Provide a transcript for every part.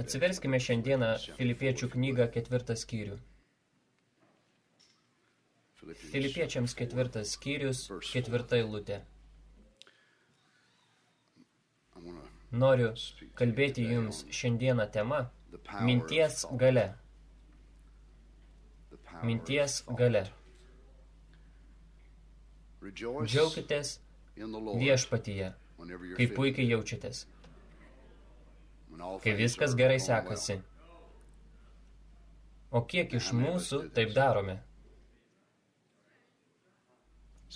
Atsiverskime šiandieną Filipiečių knygą ketvirtą skyrių. Filipiečiams ketvirtas skyrius, ketvirta eilutė. Noriu kalbėti jums šiandieną tema minties gale. Minties gale. Džiaukitės viešpatyje, kai puikiai jaučiatės, kai viskas gerai sekasi. O kiek iš mūsų taip darome?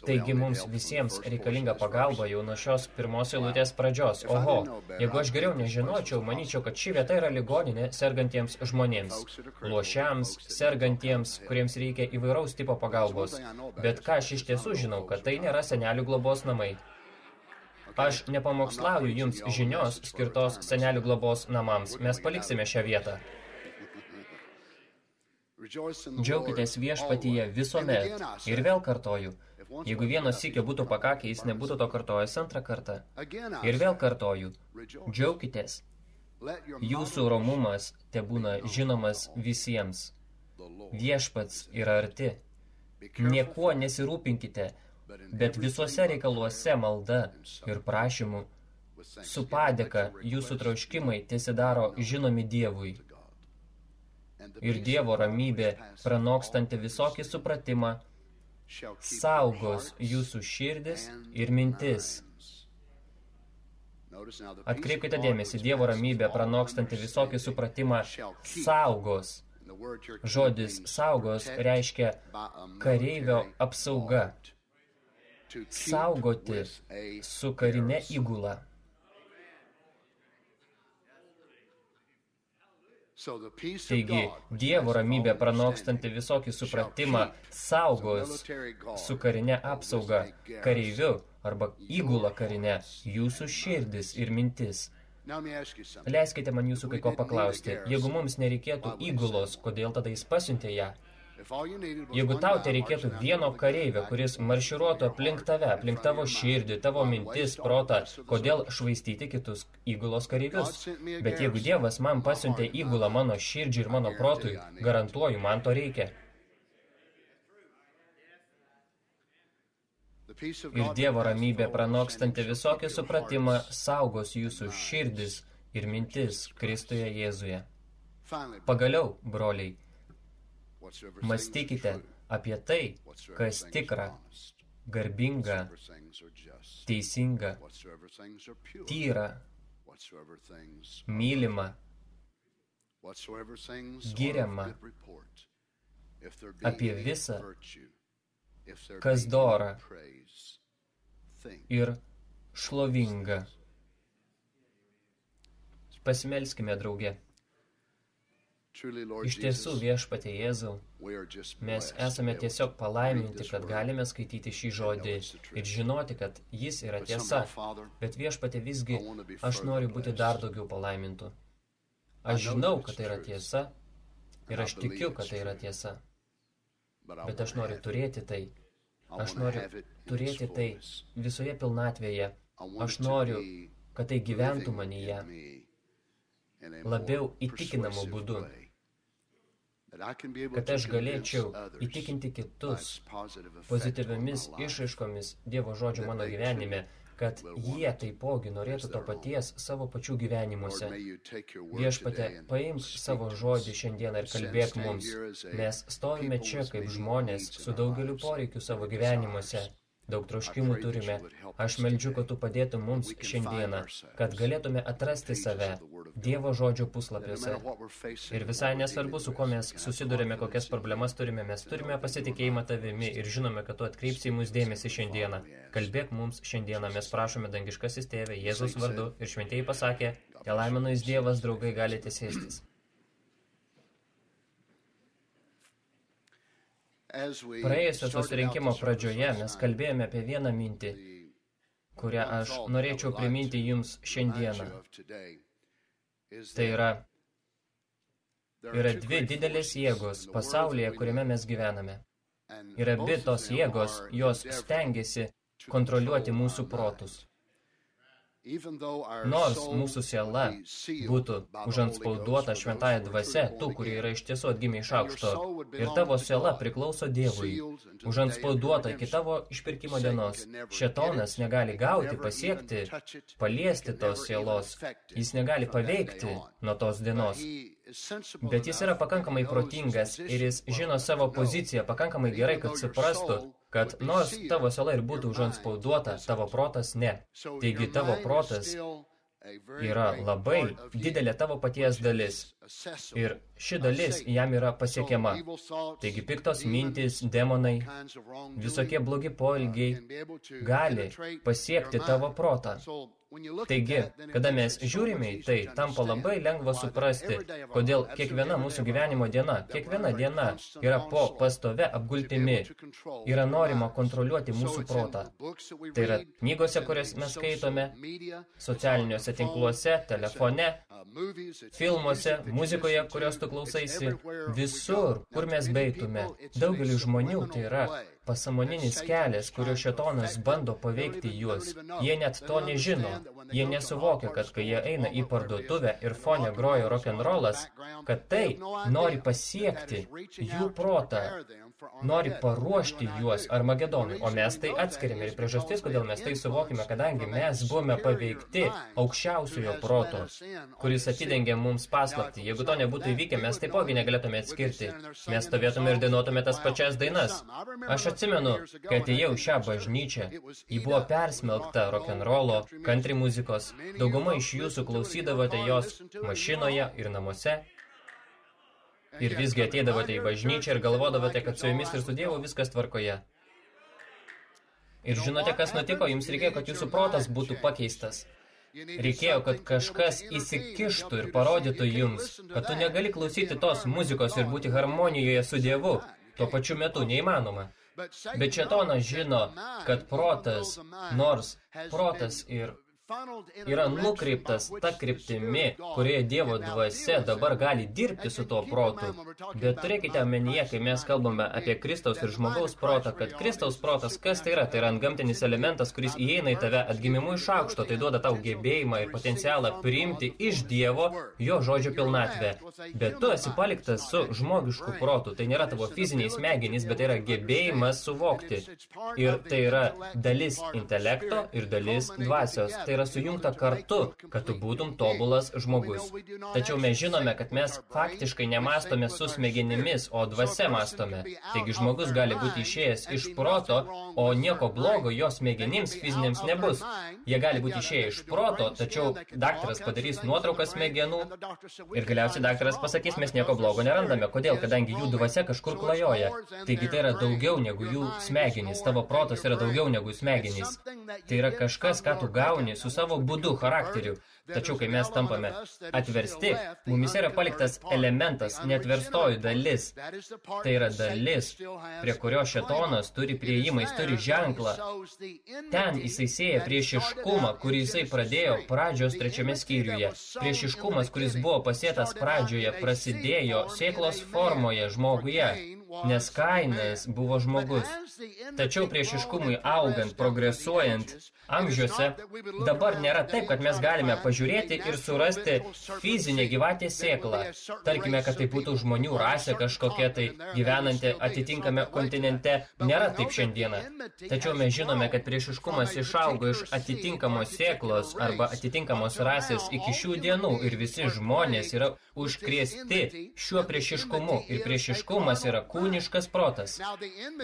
Taigi mums visiems reikalinga pagalba jau nuo šios pirmos eilutės pradžios. Oho, jeigu aš geriau nežinočiau, manyčiau, kad ši vieta yra ligoninė sergantiems žmonėms, lošiams, sergantiems, kuriems reikia įvairaus tipo pagalbos. Bet ką aš iš tiesų žinau, kad tai nėra senelių globos namai. Aš nepamokslauju jums žinios skirtos senelių globos namams. Mes paliksime šią vietą. Džiaukitės viešpatyje visuomet. Ir vėl kartoju, jeigu vieno sykio būtų pakakę, jis nebūtų to kartojęs antrą kartą. Ir vėl kartoju, džiaukitės. Jūsų romumas te būna žinomas visiems. Viešpats yra arti. Niekuo nesirūpinkite, bet visuose reikaluose malda ir prašymų su padėka jūsų troškimai tiesidaro žinomi Dievui ir Dievo ramybė, pranokstanti visokį supratimą, saugos jūsų širdis ir mintis. Atkreipkite dėmesį, Dievo ramybė, pranokstanti visokį supratimą, saugos. Žodis saugos reiškia kareivio apsauga. Saugoti su karine įgula. Taigi, Dievo ramybė pranokstanti visokį supratimą saugos su karinė apsauga, kareiviu arba įgula karinė jūsų širdis ir mintis. Leiskite man jūsų kai ko paklausti. Jeigu mums nereikėtų įgulos, kodėl tada jis pasiuntė ją? Jeigu tau tai reikėtų vieno kareivio, kuris marširuotų aplink tave, aplink tavo širdį, tavo mintis, protą, kodėl švaistyti kitus įgulos kareivius? Bet jeigu Dievas man pasiuntė įgulą mano širdžiai ir mano protui, garantuoju, man to reikia. Ir Dievo ramybė, pranokstanti visokį supratimą, saugos jūsų širdis ir mintis Kristuje Jėzuje. Pagaliau, broliai, Mąstykite apie tai, kas tikra, garbinga, teisinga, tyra, mylima, giriama, apie visą, kas dora ir šlovinga. Pasimelskime drauge. Iš tiesų, viešpatė Jėzau, mes esame tiesiog palaiminti, kad galime skaityti šį žodį ir žinoti, kad jis yra tiesa. Bet viešpatė visgi, aš noriu būti dar daugiau palaimintų. Aš žinau, kad tai yra tiesa ir aš tikiu, kad tai yra tiesa. Bet aš noriu turėti tai. Aš noriu turėti tai visoje pilnatvėje. Aš noriu, kad tai gyventų manyje. labiau įtikinamų būdų kad aš galėčiau įtikinti kitus pozityviamis išaiškomis Dievo žodžio mano gyvenime, kad jie taipogi norėtų to paties savo pačių gyvenimuose. Viešpate, paimk savo žodį šiandieną ir kalbėk mums. Mes stovime čia kaip žmonės su daugeliu poreikių savo gyvenimuose. Daug troškimų turime. Aš meldžiu, kad tu padėtum mums šiandieną, kad galėtume atrasti save Dievo žodžio puslapiuose. Ir visai nesvarbu, su kuo mes susidurime, kokias problemas turime, mes turime pasitikėjimą tavimi ir žinome, kad tu atkreipsi į mus dėmesį šiandieną. Kalbėk mums šiandieną, mes prašome dangiškasis tėvė Jėzaus vardu ir šventieji pasakė, te laiminais Dievas, draugai, galite sėstis. Praėjusio susirinkimo pradžioje mes kalbėjome apie vieną mintį, kurią aš norėčiau priminti jums šiandieną. Tai yra, yra dvi didelės jėgos pasaulyje, kuriame mes gyvename. Ir abi tos jėgos, jos stengiasi kontroliuoti mūsų protus. Nors mūsų siela būtų užanspauduota šventąją dvasia, tų, kurie yra iš tiesų atgimę iš aukšto, ir tavo siela priklauso Dievui, užanspauduota iki tavo išpirkimo dienos, šetonas negali gauti, pasiekti, paliesti tos sielos, jis negali paveikti nuo tos dienos. Bet jis yra pakankamai protingas ir jis žino savo poziciją pakankamai gerai, kad suprastų, kad nors tavo siela ir būtų užanspauduota, tavo protas ne. Taigi tavo protas yra labai didelė tavo paties dalis. Ir ši dalis jam yra pasiekiama. Taigi piktos mintis, demonai, visokie blogi poelgiai gali pasiekti tavo protą. Taigi, kada mes žiūrime į tai, tampa labai lengva suprasti, kodėl kiekviena mūsų gyvenimo diena, kiekviena diena yra po pastove apgultimi, yra norima kontroliuoti mūsų protą. Tai yra knygose, kurias mes skaitome, socialiniuose tinkluose, telefone, filmuose, muzikoje, kurios tu klausaisi, visur, kur mes beitume. Daugelį žmonių tai yra pasamoninis kelias, kurio šetonas bando paveikti juos. Jie net to nežino. Jie nesuvokia, kad kai jie eina į parduotuvę ir fone groja rock'n'rollas, kad tai nori pasiekti jų protą, nori paruošti juos Armagedonui. O mes tai atskiriame ir priežastis, kodėl mes tai suvokime, kadangi mes buvome paveikti aukščiausiojo proto, kuris atidengia mums paslaptį. Jeigu to nebūtų įvykę, mes taipogi negalėtume atskirti. Mes stovėtume ir dainuotume tas pačias dainas. Aš atsimenu, kai atėjau šią bažnyčią, ji buvo persmelkta rock'n'rollo, country muzikos. Dauguma iš jūsų klausydavote jos mašinoje ir namuose. Ir visgi ateidavote į bažnyčią ir galvodavote, kad su jumis ir su Dievu viskas tvarkoje. Ir žinote, kas nutiko? Jums reikėjo, kad jūsų protas būtų pakeistas. Reikėjo, kad kažkas įsikištų ir parodytų jums, kad tu negali klausyti tos muzikos ir būti harmonijoje su Dievu. Tuo pačiu metu neįmanoma. Bet šetonas žino, kad protas, nors protas ir yra nukreiptas ta kryptimi, kurioje Dievo dvasia dabar gali dirbti su tuo protu. Bet turėkite omenyje, kai mes kalbame apie Kristaus ir žmogaus protą, kad Kristaus protas, kas tai yra? Tai yra antgamtinis elementas, kuris įeina į tave atgimimu iš aukšto, tai duoda tau gebėjimą ir potencialą priimti iš Dievo jo žodžio pilnatvę. Bet tu esi paliktas su žmogišku protu, tai nėra tavo fiziniai smegenys, bet tai yra gebėjimas suvokti. Ir tai yra dalis intelekto ir dalis dvasios. Tai yra sujungta kartu, kad tu būtum tobulas žmogus. Tačiau mes žinome, kad mes faktiškai nemastome su smegenimis, o dvasia mastome. Taigi žmogus gali būti išėjęs iš proto, o nieko blogo jo smegenims fiziniams nebus. Jie gali būti išėję iš proto, tačiau daktaras padarys nuotraukas smegenų ir galiausiai daktaras pasakys, mes nieko blogo nerandame. Kodėl? Kadangi jų dvasia kažkur klajoja. Taigi tai yra daugiau negu jų smegenys. Tavo protas yra daugiau negu smegenys. Tai yra kažkas, ką tu gauni su savo būdu, charakteriu. Tačiau, kai mes tampame atversti, mumis yra paliktas elementas, netverstoji dalis. Tai yra dalis, prie kurio šetonas turi prieimą, jis turi ženklą. Ten jisai sėja priešiškumą, kurį jisai pradėjo pradžios trečiame skyriuje. Priešiškumas, kuris buvo pasėtas pradžioje, prasidėjo sėklos formoje žmoguje nes Kainas buvo žmogus. Tačiau priešiškumui augant, progresuojant amžiuose, dabar nėra taip, kad mes galime pažiūrėti ir surasti fizinę gyvatę sėklą. Tarkime, kad tai būtų žmonių rasė kažkokia tai gyvenanti atitinkame kontinente. Nėra taip šiandieną. Tačiau mes žinome, kad priešiškumas išaugo iš atitinkamos sėklos arba atitinkamos rasės iki šių dienų ir visi žmonės yra užkrėsti šiuo priešiškumu. Ir priešiškumas yra kūniškas protas.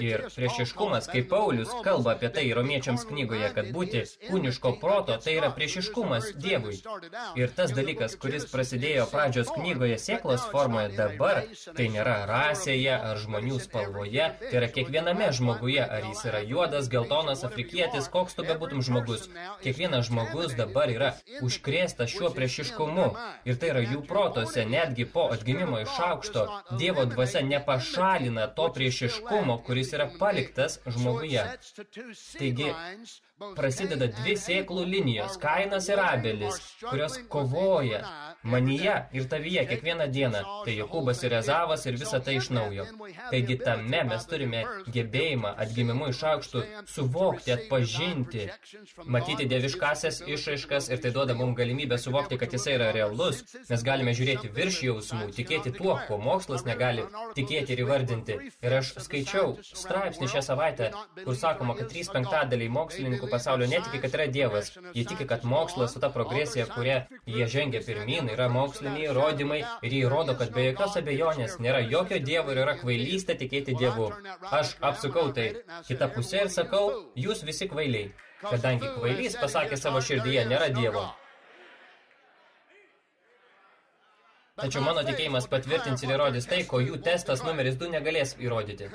Ir priešiškumas, kaip Paulius kalba apie tai romiečiams knygoje, kad būti kūniško proto, tai yra priešiškumas Dievui. Ir tas dalykas, kuris prasidėjo pradžios knygoje sėklos formoje dabar, tai nėra rasėje ar žmonių spalvoje, tai yra kiekviename žmoguje, ar jis yra juodas, geltonas, afrikietis, koks tu bebūtum žmogus. Kiekvienas žmogus dabar yra užkrėstas šiuo priešiškumu. Ir tai yra jų protose, netgi po atgimimo iš aukšto, Dievo dvasia nepašalina to priešiškumo, kuris yra paliktas žmoguje. Taigi, prasideda dvi sėklų linijos, Kainas ir Abelis, kurios kovoja manyje ir tavyje kiekvieną dieną. Tai Jokūbas ir Ezavas ir visa tai iš naujo. Taigi tame mes turime gebėjimą atgimimu iš aukštų suvokti, atpažinti, matyti dieviškasias išraiškas ir tai duoda mums galimybę suvokti, kad jisai yra realus. Mes galime žiūrėti virš jausmų, tikėti tuo, ko mokslas negali tikėti ir įvardinti. Ir aš skaičiau straipsnį šią savaitę, kur sakoma, kad trys penktadaliai mokslininkų pasaulio netiki, kad yra Dievas. Jie tiki, kad mokslas su ta progresija, kuria jie žengia pirmin, yra moksliniai įrodymai ir jie įrodo, kad be jokios abejonės nėra jokio Dievo ir yra kvailystė tikėti Dievu. Aš apsukau tai kitą pusę ir sakau, jūs visi kvailiai. Kadangi kvailys pasakė savo širdyje, nėra Dievo. Tačiau mano tikėjimas patvirtins ir įrodys tai, ko jų testas numeris 2 negalės įrodyti.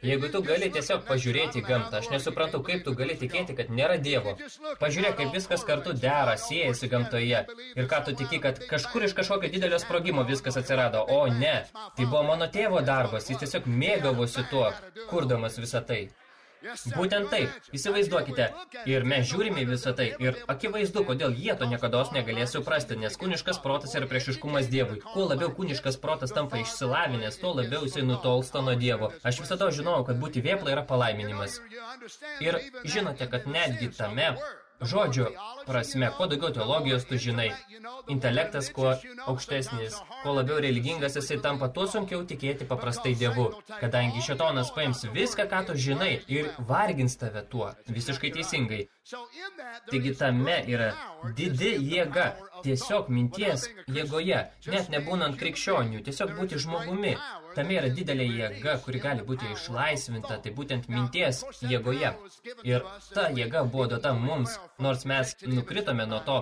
Jeigu tu gali tiesiog pažiūrėti į gamtą, aš nesuprantu, kaip tu gali tikėti, kad nėra Dievo. Pažiūrėk, kaip viskas kartu dera, siejasi gamtoje. Ir ką tu tiki, kad kažkur iš kažkokio didelio sprogimo viskas atsirado. O ne, tai buvo mano tėvo darbas, jis tiesiog mėgavosi tuo, kurdamas visą tai. Būtent taip, įsivaizduokite. Ir mes žiūrime visą tai. Ir akivaizdu, kodėl jie to niekada negalės suprasti, nes kūniškas protas yra priešiškumas Dievui. Kuo labiau kūniškas protas tampa išsilavinęs, tuo labiau jisai nutolsta nuo Dievo. Aš visada žinojau, kad būti vėpla yra palaiminimas. Ir žinote, kad netgi tame Žodžio prasme, kuo daugiau teologijos tu žinai, intelektas kuo aukštesnis, kuo labiau religingas jisai tampa, tuo sunkiau tikėti paprastai Dievu, kadangi šetonas paims viską, ką tu žinai ir vargins tave tuo, visiškai teisingai. Taigi tame yra didi jėga, tiesiog minties jėgoje, net nebūnant krikščionių, tiesiog būti žmogumi. Tame yra didelė jėga, kuri gali būti išlaisvinta, tai būtent minties jėgoje. Ir ta jėga buvo duota mums, nors mes nukritome nuo to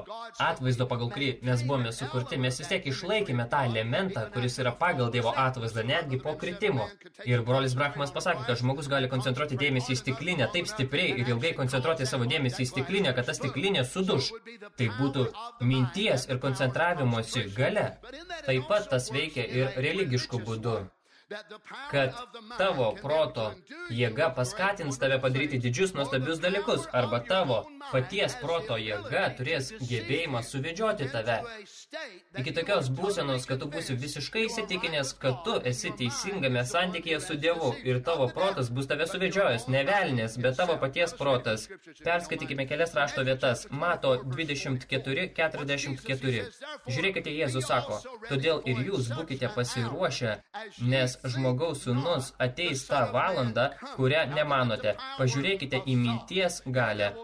atvaizdo, pagal kurį mes buvome sukurti, mes vis tiek išlaikėme tą elementą, kuris yra pagal Dievo atvaizdą, netgi po kritimo. Ir brolis Brahmas pasakė, kad žmogus gali koncentruoti dėmesį į stiklinę taip stipriai ir ilgai koncentruoti savo dėmesį į stiklinę, kad ta stiklinė suduš. Tai būtų minties ir koncentravimosi gale. Taip pat tas veikia ir religiškų būdų kad tavo proto jėga paskatins tave padaryti didžius nuostabius dalykus, arba tavo paties proto jėga turės gebėjimą suvedžioti tave. Iki tokios būsenos, kad tu būsi visiškai įsitikinęs, kad tu esi teisingame santykėje su Dievu ir tavo protas bus tave suvedžiojęs, ne velnės, bet tavo paties protas. Perskaitykime kelias rašto vietas. Mato 24, 44. Žiūrėkite, Jėzus sako, todėl ir jūs būkite pasiruošę, nes žmogaus sūnus ateis tą valandą, kurią nemanote. Pažiūrėkite į minties galę.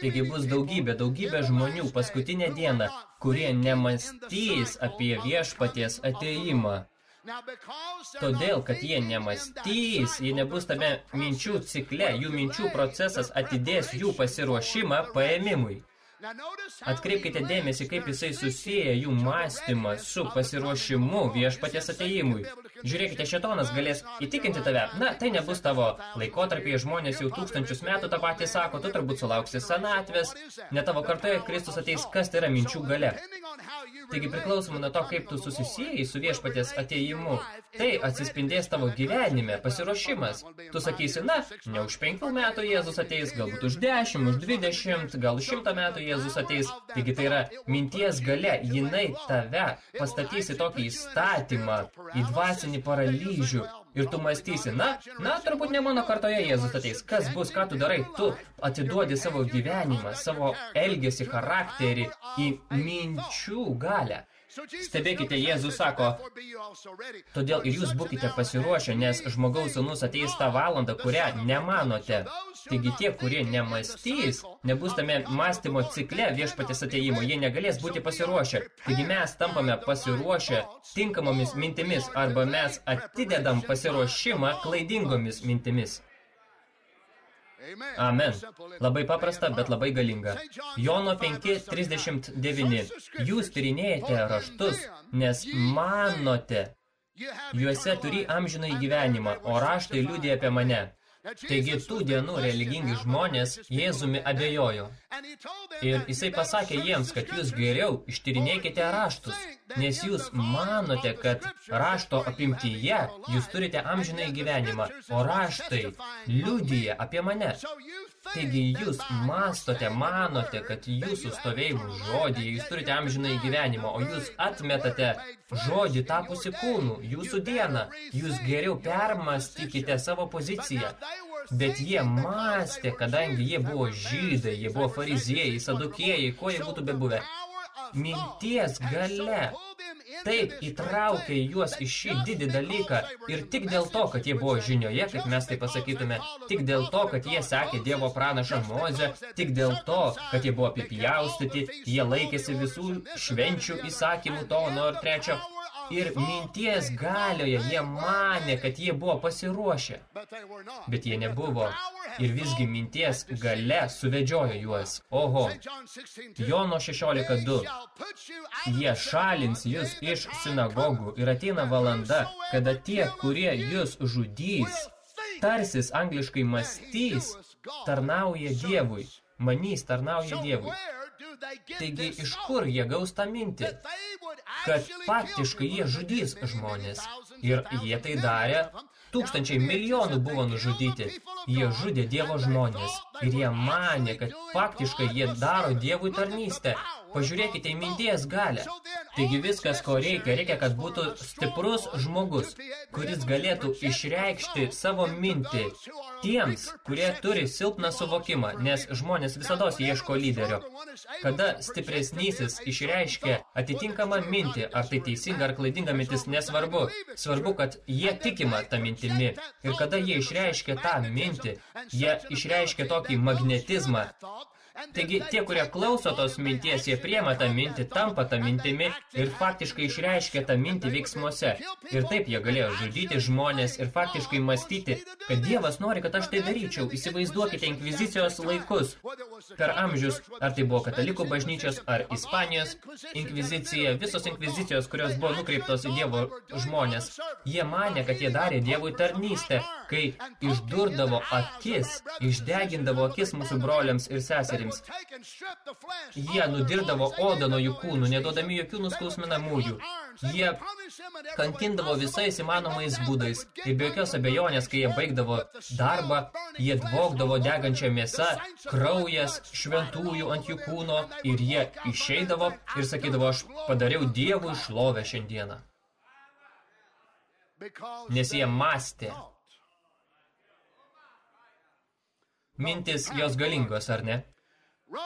Taigi bus daugybė, daugybė žmonių paskutinę dieną, kurie nemastys apie viešpaties ateimą. Todėl, kad jie nemastys, jie nebus tame minčių cikle, jų minčių procesas atidės jų pasiruošimą paėmimui. Atkreipkite dėmesį, kaip jisai susiję jų mąstymą su pasiruošimu viešpaties ateimui. Žiūrėkite, šetonas galės įtikinti tave. Na, tai nebus tavo laikotarpiai, žmonės jau tūkstančius metų tą patį sako, tu turbūt sulauksi senatvės, ne tavo kartoje Kristus ateis, kas tai yra minčių gale. Taigi priklausomai nuo to, kaip tu susisėjai su viešpaties ateimu, tai atsispindės tavo gyvenime, pasiruošimas. Tu sakysi, na, ne už penkių metų Jėzus ateis, galbūt už dešimt, už dvidešimt, gal šimtą metų Jėzus ateis. Taigi tai yra minties gale, jinai tave pastatys į tokį įstatymą, į dvasinį paralyžių, Ir tu mąstysi, na, na, turbūt ne mano kartoje Jėzus ateis. Kas bus, ką tu darai? Tu atiduodi savo gyvenimą, savo elgesį, charakterį į minčių galę. Stebėkite, Jėzus sako, todėl ir jūs būkite pasiruošę, nes žmogaus sūnus ateis tą valandą, kurią nemanote. Taigi tie, kurie nemastys, nebus tame mąstymo cikle viešpatės ateimo, jie negalės būti pasiruošę. Taigi mes tampame pasiruošę tinkamomis mintimis arba mes atidedam pasiruošimą klaidingomis mintimis. Amen. Labai paprasta, bet labai galinga. Jono 5.39. Jūs tyrinėjate raštus, nes manote, juose turi amžinai gyvenimą, o raštai liūdė apie mane. Taigi tų dienų religingi žmonės Jėzumi abejojo. Ir jisai pasakė jiems, kad jūs geriau ištyrinėkite raštus, nes jūs manote, kad rašto apimtyje jūs turite amžinai gyvenimą, o raštai liudyja apie mane. Taigi jūs mastote, manote, kad jūsų stovėjimų žodį, jūs turite amžiną gyvenimą, o jūs atmetate žodį tapusi kūnų, jūsų dieną. Jūs geriau permastykite savo poziciją. Bet jie mąstė, kadangi jie buvo žydai, jie buvo fariziejai, sadukėjai, ko jie būtų bebuvę. Minties gale. Taip įtraukė juos į šį didį dalyką ir tik dėl to, kad jie buvo žinioje, kaip mes tai pasakytume, tik dėl to, kad jie sekė Dievo pranašą Mozę, tik dėl to, kad jie buvo apipjaustyti, jie laikėsi visų švenčių įsakymų to, nuo ir trečio, ir minties galioje jie manė, kad jie buvo pasiruošę. Bet jie nebuvo. Ir visgi minties gale suvedžiojo juos. Oho, Jono 16.2. Jie šalins jūs iš sinagogų ir ateina valanda, kada tie, kurie jūs žudys, tarsis angliškai mąstys, tarnauja Dievui. Manys tarnauja Dievui. Taigi, iš kur jie gaus tą mintį? Kad faktiškai jie žudys žmonės. Ir jie tai darė. Tūkstančiai milijonų buvo nužudyti. Jie žudė Dievo žmonės. Ir jie manė, kad faktiškai jie daro Dievui tarnystę. Pažiūrėkite į minties galę. Taigi viskas, ko reikia, reikia, kad būtų stiprus žmogus, kuris galėtų išreikšti savo mintį tiems, kurie turi silpną suvokimą, nes žmonės visados ieško lyderio. Kada stipresnysis išreiškia atitinkamą mintį, ar tai teisinga ar klaidinga mintis, nesvarbu. Svarbu, kad jie tikima tą mintimi. Ir kada jie išreiškia tą mintį, jie išreiškia tokį magnetizmą, Taigi tie, kurie klauso tos minties, jie priema tą mintį, tampa tą mintimi ir faktiškai išreiškia tą mintį veiksmuose. Ir taip jie galėjo žudyti žmonės ir faktiškai mąstyti, kad Dievas nori, kad aš tai daryčiau. Įsivaizduokite inkvizicijos laikus. Per amžius, ar tai buvo katalikų bažnyčios, ar Ispanijos inkvizicija, visos inkvizicijos, kurios buvo nukreiptos į Dievo žmonės, jie manė, kad jie darė Dievui tarnystę, kai išdurdavo akis, išdegindavo akis mūsų broliams ir seserims moterims. Jie nudirdavo odą nuo jų kūnų, neduodami jokių nuskausminamųjų. Jie kankindavo visais įmanomais būdais. Ir be jokios abejonės, kai jie baigdavo darbą, jie dvogdavo degančią mėsą, kraujas šventųjų ant jų kūno ir jie išeidavo ir sakydavo, aš padariau Dievui šlovę šiandieną. Nes jie mąstė. Mintis jos galingos, ar ne?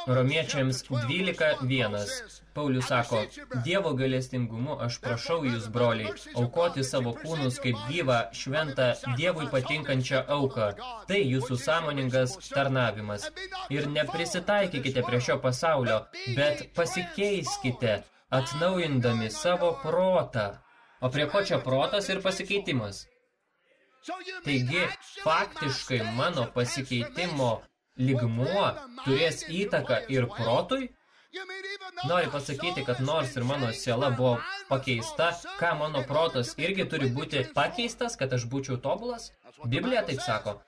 Romiečiams 12.1. Paulius sako, Dievo galestingumu aš prašau jūs, broliai, aukoti savo kūnus kaip gyvą, šventą, Dievui patinkančią auką. Tai jūsų sąmoningas tarnavimas. Ir neprisitaikykite prie šio pasaulio, bet pasikeiskite, atnaujindami savo protą. O prie ko čia protas ir pasikeitimas? Taigi, faktiškai mano pasikeitimo ligmuo turės įtaką ir protui? Nori pasakyti, kad nors ir mano siela buvo pakeista, ką mano protas irgi turi būti pakeistas, kad aš būčiau tobulas? Biblija taip sako.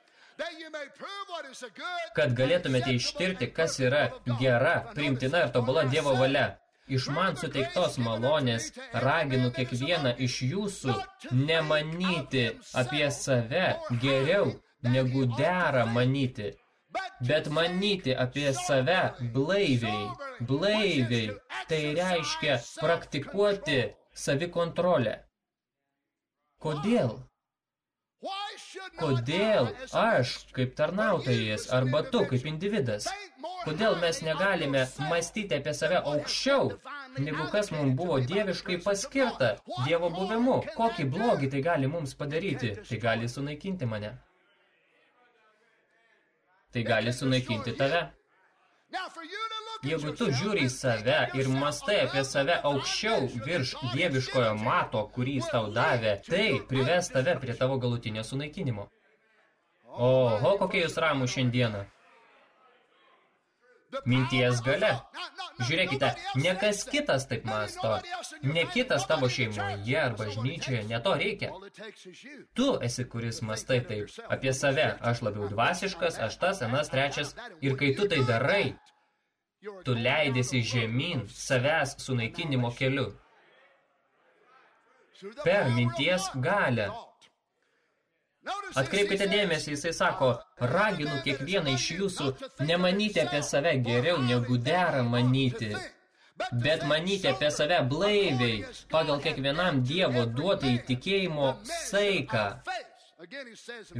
Kad galėtumėte ištirti, kas yra gera, priimtina ir tobula Dievo valia. Iš man suteiktos malonės raginu kiekvieną iš jūsų nemanyti apie save geriau, negu dera manyti bet manyti apie save blaiviai, blaiviai, tai reiškia praktikuoti savikontrolę. Kodėl? Kodėl aš, kaip tarnautojas, arba tu, kaip individas, kodėl mes negalime mąstyti apie save aukščiau, negu kas mums buvo dieviškai paskirta, Dievo buvimu? Kokį blogį tai gali mums padaryti? Tai gali sunaikinti mane tai gali sunaikinti tave. Jeigu tu žiūri į save ir mastai apie save aukščiau virš dieviškojo mato, kurį jis tau davė, tai prives tave prie tavo galutinio sunaikinimo. Oho, kokie jūs ramų šiandieną. Minties gale. Žiūrėkite, ne kas kitas taip masto, ne kitas tavo šeimoje ar bažnyčioje, ne to reikia. Tu esi, kuris mastai taip apie save, aš labiau dvasiškas, aš tas, anas, trečias, ir kai tu tai darai, tu leidėsi žemyn savęs sunaikinimo keliu. Per minties galę. Atkreipkite dėmesį, jisai sako, raginu kiekvieną iš jūsų nemanyti apie save geriau negu dera manyti, bet manyti apie save blaiviai, pagal kiekvienam Dievo duotą įtikėjimo saiką.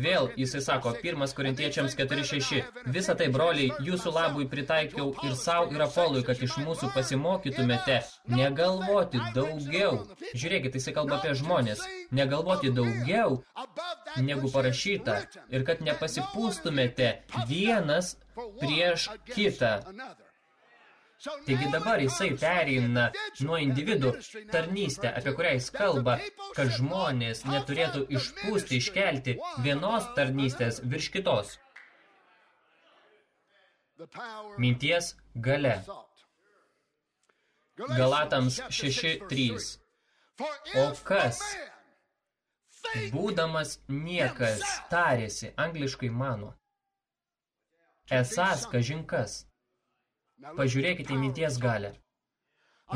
Vėl jisai sako, 1 Korintiečiams 4.6, visą tai, broliai, jūsų labui pritaikiau ir savo ir Apolui, kad iš mūsų pasimokytumėte. Negalvoti daugiau. Žiūrėkit, jisai kalba apie žmonės. Negalvoti daugiau, negu parašyta, ir kad nepasipūstumėte vienas prieš kitą. Taigi dabar jisai pereina nuo individų tarnystę, apie kurią jis kalba, kad žmonės neturėtų išpūsti, iškelti vienos tarnystės virš kitos. Minties gale. Galatams 6.3. O kas, būdamas niekas, tarėsi, angliškai mano, esas kažinkas. Pažiūrėkite į minties galę.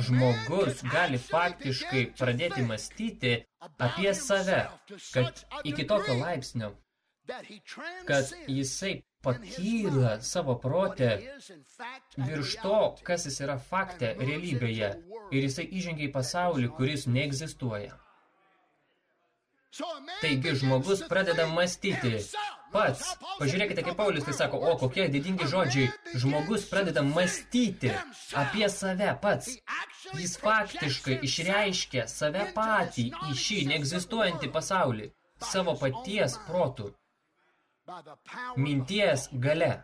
Žmogus gali faktiškai pradėti mąstyti apie save, kad iki tokio laipsnio, kad jisai pakyla savo protę virš to, kas jis yra fakte realybėje, ir jisai įžengia į pasaulį, kuris neegzistuoja. Taigi žmogus pradeda mąstyti pats. Pažiūrėkite, kaip Paulius tai sako, o kokie didingi žodžiai. Žmogus pradeda mąstyti apie save pats. Jis faktiškai išreiškia save patį į šį neegzistuojantį pasaulį, savo paties protų, minties gale.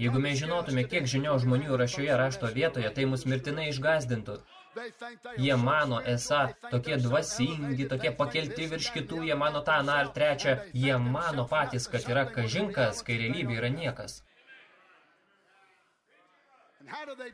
Jeigu mes žinotume, kiek žinio žmonių yra šioje rašto vietoje, tai mus mirtinai išgazdintų. Jie mano esą tokie dvasingi, tokie pakelti virš kitų, jie mano tą, na ar trečią, jie mano patys, kad yra kažinkas, kai realybė yra niekas.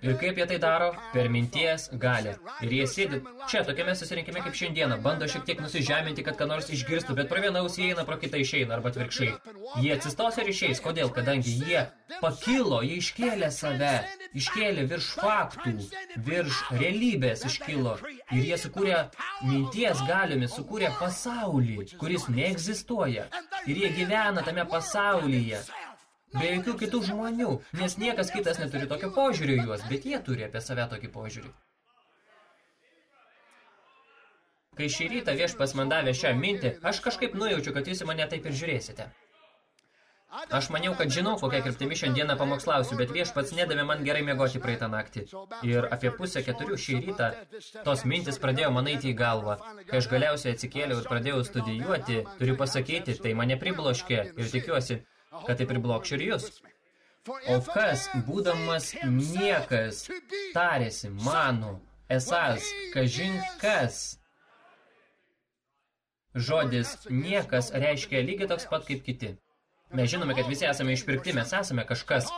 Ir kaip jie tai daro? Per minties gali. Ir jie sėdi čia, tokiame susirinkime kaip šiandieną, bando šiek tiek nusižeminti, kad ką nors išgirstų, bet pro vieną ausį įeina, pro kitą išeina, arba atvirkščiai. Jie atsistos ir išeis. Kodėl? Kadangi jie pakilo, jie iškėlė save, iškėlė virš faktų, virš realybės iškilo. Ir jie sukūrė minties galiomis, sukūrė pasaulį, kuris neegzistuoja. Ir jie gyvena tame pasaulyje be jokių kitų žmonių, nes niekas kitas neturi tokio požiūrio juos, bet jie turi apie save tokį požiūrį. Kai šį rytą viešpas man davė šią mintį, aš kažkaip nujaučiu, kad jūs į mane taip ir žiūrėsite. Aš maniau, kad žinau, kokią kryptimį šiandieną pamokslausiu, bet viešpats nedavė man gerai mėgoti praeitą naktį. Ir apie pusę keturių šį rytą tos mintis pradėjo man eiti į galvą. Kai aš galiausiai atsikėliau ir pradėjau studijuoti, turiu pasakyti, tai mane pribloškė ir tikiuosi, kad tai priblokš ir jūs. O kas, būdamas niekas, tarėsi, mano, esas, kažin kas. Žodis niekas reiškia lygiai toks pat kaip kiti. Mes žinome, kad visi esame išpirkti, mes esame kažkas.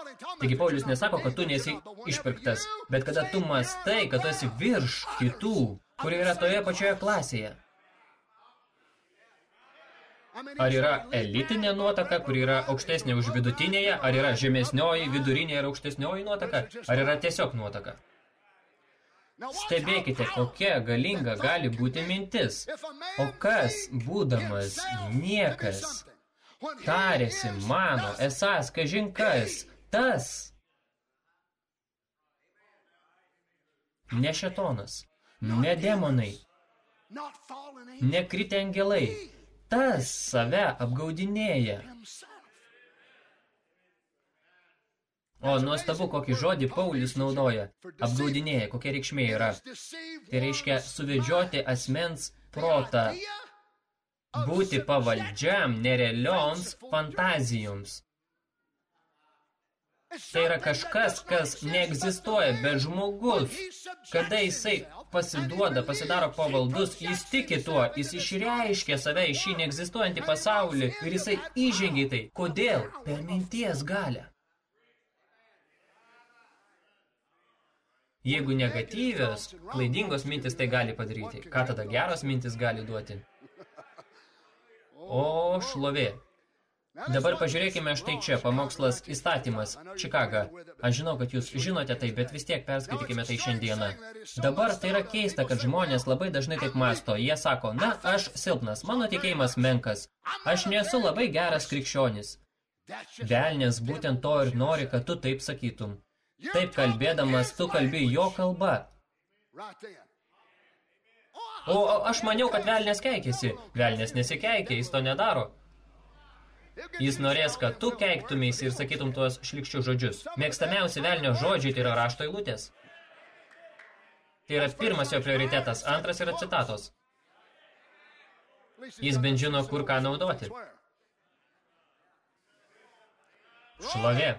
Taigi Paulius nesako, kad tu nesi išpirktas, bet kada tu mastai, kad tu esi virš kitų, kurie yra toje pačioje klasėje. Ar yra elitinė nuotaka, kuri yra aukštesnė už vidutinėje, ar yra žemesnioji, vidurinė ir aukštesnioji nuotaka, ar yra tiesiog nuotaka? Stebėkite, kokia galinga gali būti mintis. O kas, būdamas niekas, tarėsi, mano, esas, kažin kas, tas, ne šetonas, ne demonai, ne kritę angelai, tas save apgaudinėja. O nuostabu, kokį žodį Paulius naudoja. Apgaudinėja, kokia reikšmė yra. Tai reiškia suvedžioti asmens protą, būti pavaldžiam nerealioms fantazijoms. Tai yra kažkas, kas neegzistuoja, bet žmogus, kada jisai pasiduoda, pasidaro pavaldus, jis tiki tuo, jis išreiškia save į šį neegzistuojantį pasaulį ir jisai įžengia tai. Kodėl? Per minties galę. Jeigu negatyvios, klaidingos mintis tai gali padaryti, ką tada geros mintis gali duoti? O šlovė. Dabar pažiūrėkime štai čia, pamokslas įstatymas, Čikaga. Aš žinau, kad jūs žinote tai, bet vis tiek perskaitykime tai šiandieną. Dabar tai yra keista, kad žmonės labai dažnai taip masto. Jie sako, na, aš silpnas, mano tikėjimas menkas, aš nesu labai geras krikščionis. Velnės būtent to ir nori, kad tu taip sakytum. Taip kalbėdamas, tu kalbi jo kalba. O aš maniau, kad velnės keikėsi. Velnės nesikeikia, jis to nedaro. Jis norės, kad tu keiktumėsi ir sakytum tuos šlikščius žodžius. Mėgstamiausi velnio žodžiai tai yra rašto eilutės. Tai yra pirmas jo prioritetas, antras yra citatos. Jis bent žino, kur ką naudoti. Šlovė.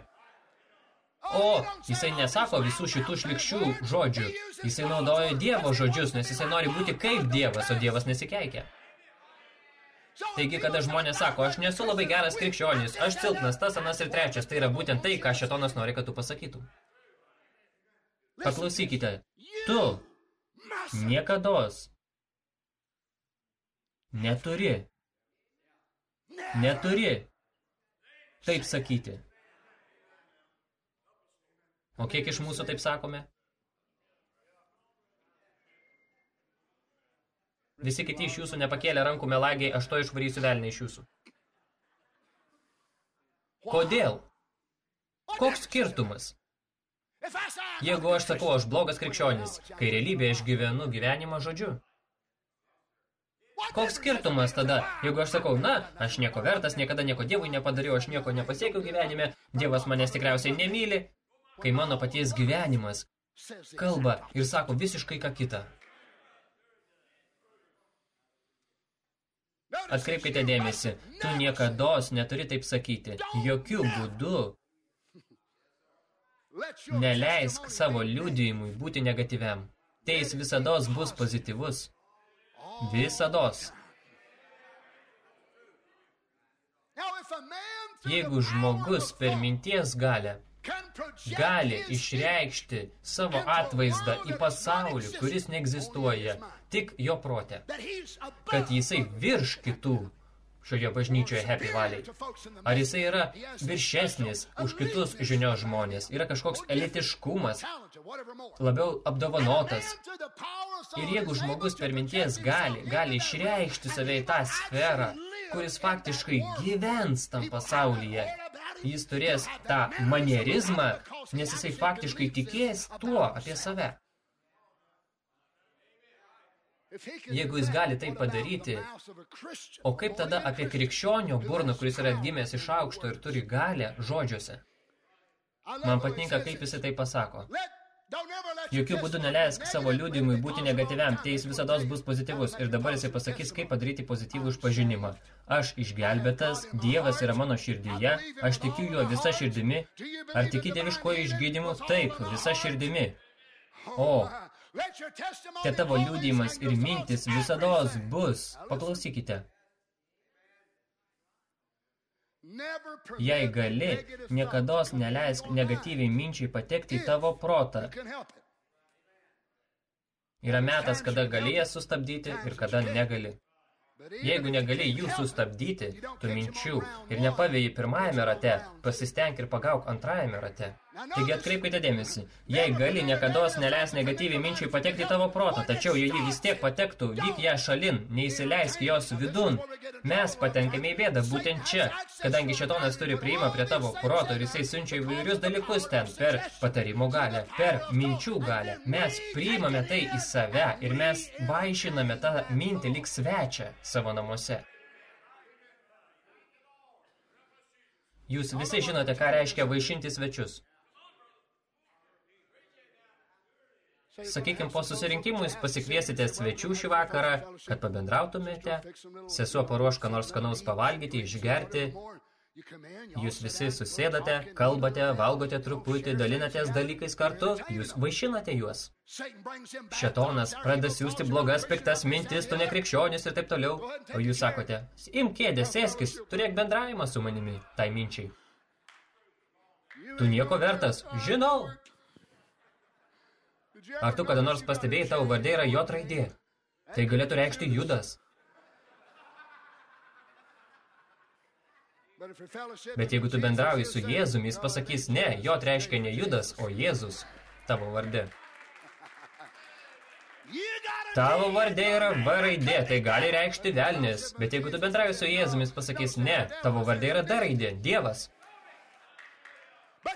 O, jisai nesako visų šitų šlikščių žodžių. Jisai naudoja Dievo žodžius, nes jisai nori būti kaip Dievas, o Dievas nesikeikia. Taigi, kada žmonės sako, aš nesu labai geras krikščionis, aš silpnas, tas, anas ir trečias, tai yra būtent tai, ką šetonas nori, kad tu pasakytum. Paklausykite, tu niekados neturi, neturi taip sakyti. O kiek iš mūsų taip sakome? Visi kiti iš jūsų nepakėlė rankų melagiai, aš to išvarysiu velnę iš jūsų. Kodėl? Koks skirtumas? Jeigu aš sakau, aš blogas krikščionis, kai realybėje aš gyvenu gyvenimą žodžiu. Koks skirtumas tada, jeigu aš sakau, na, aš nieko vertas, niekada nieko Dievui nepadariau, aš nieko nepasiekiau gyvenime, Dievas manęs tikriausiai nemyli, kai mano paties gyvenimas kalba ir sako visiškai ką kitą. Atkreipkite dėmesį, tu niekados neturi taip sakyti. Jokių būdų neleisk savo liudijimui būti negatyviam. Tai jis visados bus pozityvus. Visados. Jeigu žmogus per minties galę gali išreikšti savo atvaizdą į pasaulį, kuris neegzistuoja, tik jo protė, kad jisai virš kitų šioje bažnyčioje Happy Valley. Ar jisai yra viršesnis už kitus žinios žmonės? Yra kažkoks elitiškumas, labiau apdovanotas. Ir jeigu žmogus per minties gali, gali išreikšti save į tą sferą, kuris faktiškai gyvens tam pasaulyje, jis turės tą manierizmą, nes jisai faktiškai tikės tuo apie save. Jeigu jis gali tai padaryti, o kaip tada apie krikščionio burną, kuris yra gimęs iš aukšto ir turi galę žodžiuose? Man patinka, kaip jisai tai pasako. Jokių būdų neleisk savo liūdimui būti negatyviam, tai jis visada bus pozityvus. Ir dabar jisai pasakys, kaip padaryti pozityvų išpažinimą. Aš išgelbėtas, Dievas yra mano širdyje, aš tikiu juo visa širdimi. Ar tiki dieviškojo išgydymu? Taip, visa širdimi. O, te tavo liūdimas ir mintis visados bus. Paklausykite. Jei gali, niekados neleisk negatyviai minčiai patekti į tavo protą. Yra metas, kada gali jas sustabdyti ir kada negali. Jeigu negali jų sustabdyti, tų minčių, ir nepavėjai pirmajame rate, pasistenk ir pagauk antrajame rate. Taigi atkreipkite dėmesį, jei gali niekados neleis negatyviai minčiai patekti į tavo protą, tačiau jei ji vis tiek patektų, vyk ją šalin, neįsileisk jos vidun. Mes patenkame į bėdą būtent čia, kadangi šetonas turi priimą prie tavo proto ir jisai siunčia įvairius dalykus ten, per patarimo galę, per minčių galę. Mes priimame tai į save ir mes vaišiname tą mintį lik svečią savo namuose. Jūs visi žinote, ką reiškia vaišinti svečius. Sakykime, po susirinkimų jūs pasikviesite svečių šį vakarą, kad pabendrautumėte, sesuo paruoš ką nors skanaus pavalgyti, išgerti, Jūs visi susėdate, kalbate, valgote truputį, dalinatės dalykais kartu, jūs vaišinate juos. Šetonas pradeda siūsti blogas, piktas mintis, tu nekrikščionis ir taip toliau. O jūs sakote, im kėdė, sėskis, turėk bendravimą su manimi, tai minčiai. Tu nieko vertas, žinau. Ar tu kada nors pastebėjai, tavo vardė yra J raidė? Tai galėtų reikšti Judas. Bet jeigu tu bendrauji su Jėzumi, jis pasakys, ne, jo reiškia ne Judas, o Jėzus tavo varde. Tavo vardė yra V raidė, tai gali reikšti velnis. Bet jeigu tu bendrauji su Jėzumi, jis pasakys, ne, tavo vardė yra D raidė, Dievas.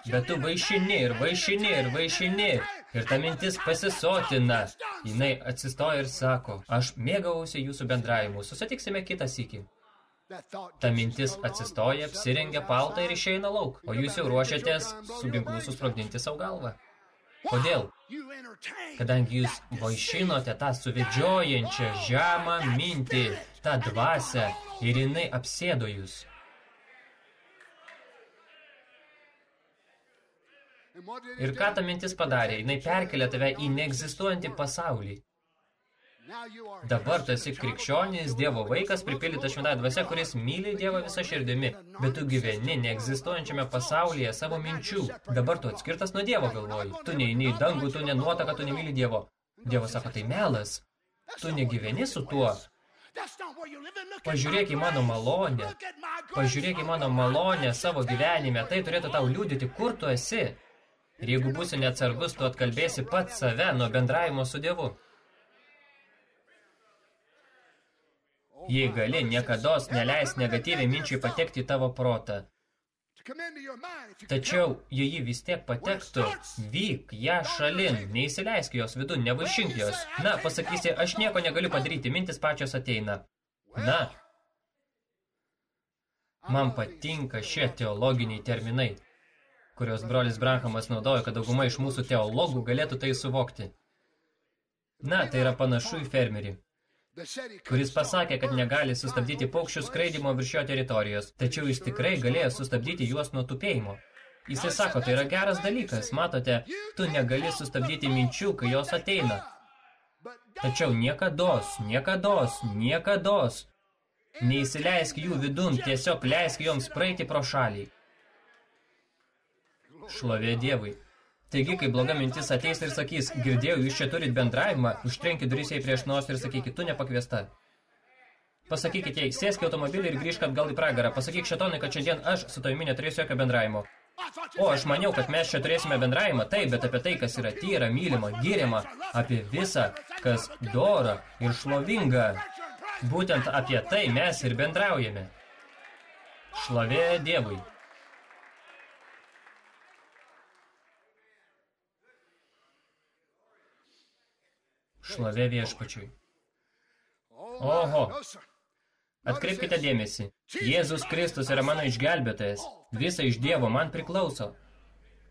Bet tu vaišini ir vaišini ir vaišini. Ir ta mintis pasisotina. Jinai atsistoja ir sako, aš mėgausiu jūsų bendravimu, susitiksime kitą sykį. Ta mintis atsistoja, apsirengia paltą ir išeina lauk, o jūs jau ruošiatės su ginklu susprogdinti savo galvą. Kodėl? Kadangi jūs vaišinote tą suvedžiojančią žemą mintį, tą dvasę ir jinai apsėdo jūs. Ir ką ta mintis padarė? Jinai perkelė tave į neegzistuojantį pasaulį. Dabar tu esi krikščionis, Dievo vaikas, pripildytas šventąją dvasia, kuris myli Dievą visą širdimi, bet tu gyveni neegzistuojančiame pasaulyje savo minčių. Dabar tu atskirtas nuo Dievo galvoji. Tu neini į dangų, tu nenuotaka, tu nemyli Dievo. Dievas sako, tai melas. Tu negyveni su tuo. Pažiūrėk į mano malonę. Pažiūrėk į mano malonę savo gyvenime. Tai turėtų tau liūdyti, kur tu esi. Ir jeigu būsi neatsargus, tu atkalbėsi pats save nuo bendravimo su Dievu. Jei gali, niekados neleis negatyviai minčiai patekti į tavo protą. Tačiau, jei ji vis tiek patektų, vyk ją šalin, neįsileisk jos vidun, nevaišink jos. Na, pasakysi, aš nieko negaliu padaryti, mintis pačios ateina. Na, man patinka šie teologiniai terminai, kurios brolis Branhamas naudojo, kad dauguma iš mūsų teologų galėtų tai suvokti. Na, tai yra panašu į fermerį kuris pasakė, kad negali sustabdyti paukščių skraidimo virš jo teritorijos, tačiau jis tikrai galėjo sustabdyti juos nuo tupėjimo. Jisai sako, tai yra geras dalykas, matote, tu negali sustabdyti minčių, kai jos ateina. Tačiau niekados, niekados, niekados neįsileisk jų vidun, tiesiog leisk joms praeiti pro šalį. Šlovė Dievui. Taigi, kai bloga mintis ateis ir sakys, girdėjau, jūs čia turit bendravimą, užtrenkit duris jai prieš nosį ir sakykit, tu nepakviesta. Pasakykit jai, sėsk automobilį ir grįžk atgal į pragarą. Pasakyk šetonai, kad šiandien aš su tavimi neturėsiu jokio bendravimo. O, aš maniau, kad mes čia turėsime bendravimą, taip, bet apie tai, kas yra tyra, mylima, gyrima, apie visą, kas dora ir šlovinga. Būtent apie tai mes ir bendraujame. Šlovė Dievui. Šlovė viešpačiui. Oho. Atkreipkite dėmesį. Jėzus Kristus yra mano išgelbėtojas. Visa iš Dievo man priklauso.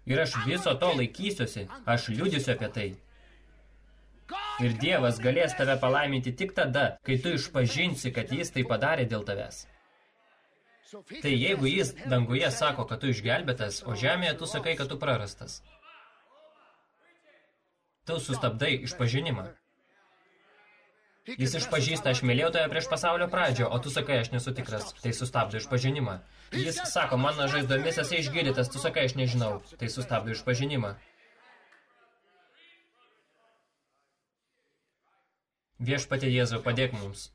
Ir aš viso to laikysiuosi. Aš liudysiu apie tai. Ir Dievas galės tave palaiminti tik tada, kai tu išpažinsi, kad jis tai padarė dėl tavęs. Tai jeigu jis danguje sako, kad tu išgelbėtas, o žemėje tu sakai, kad tu prarastas. Tu sustabdai išpažinimą. Jis išpažįsta, aš mylėjau tave prieš pasaulio pradžią, o tu sakai, aš nesu tikras. Tai sustabdo išpažinimą. Jis sako, mano žaizdomis esi išgydytas, tu sakai, aš nežinau. Tai sustabdo išpažinimą. Viešpatė Jėzau, padėk mums.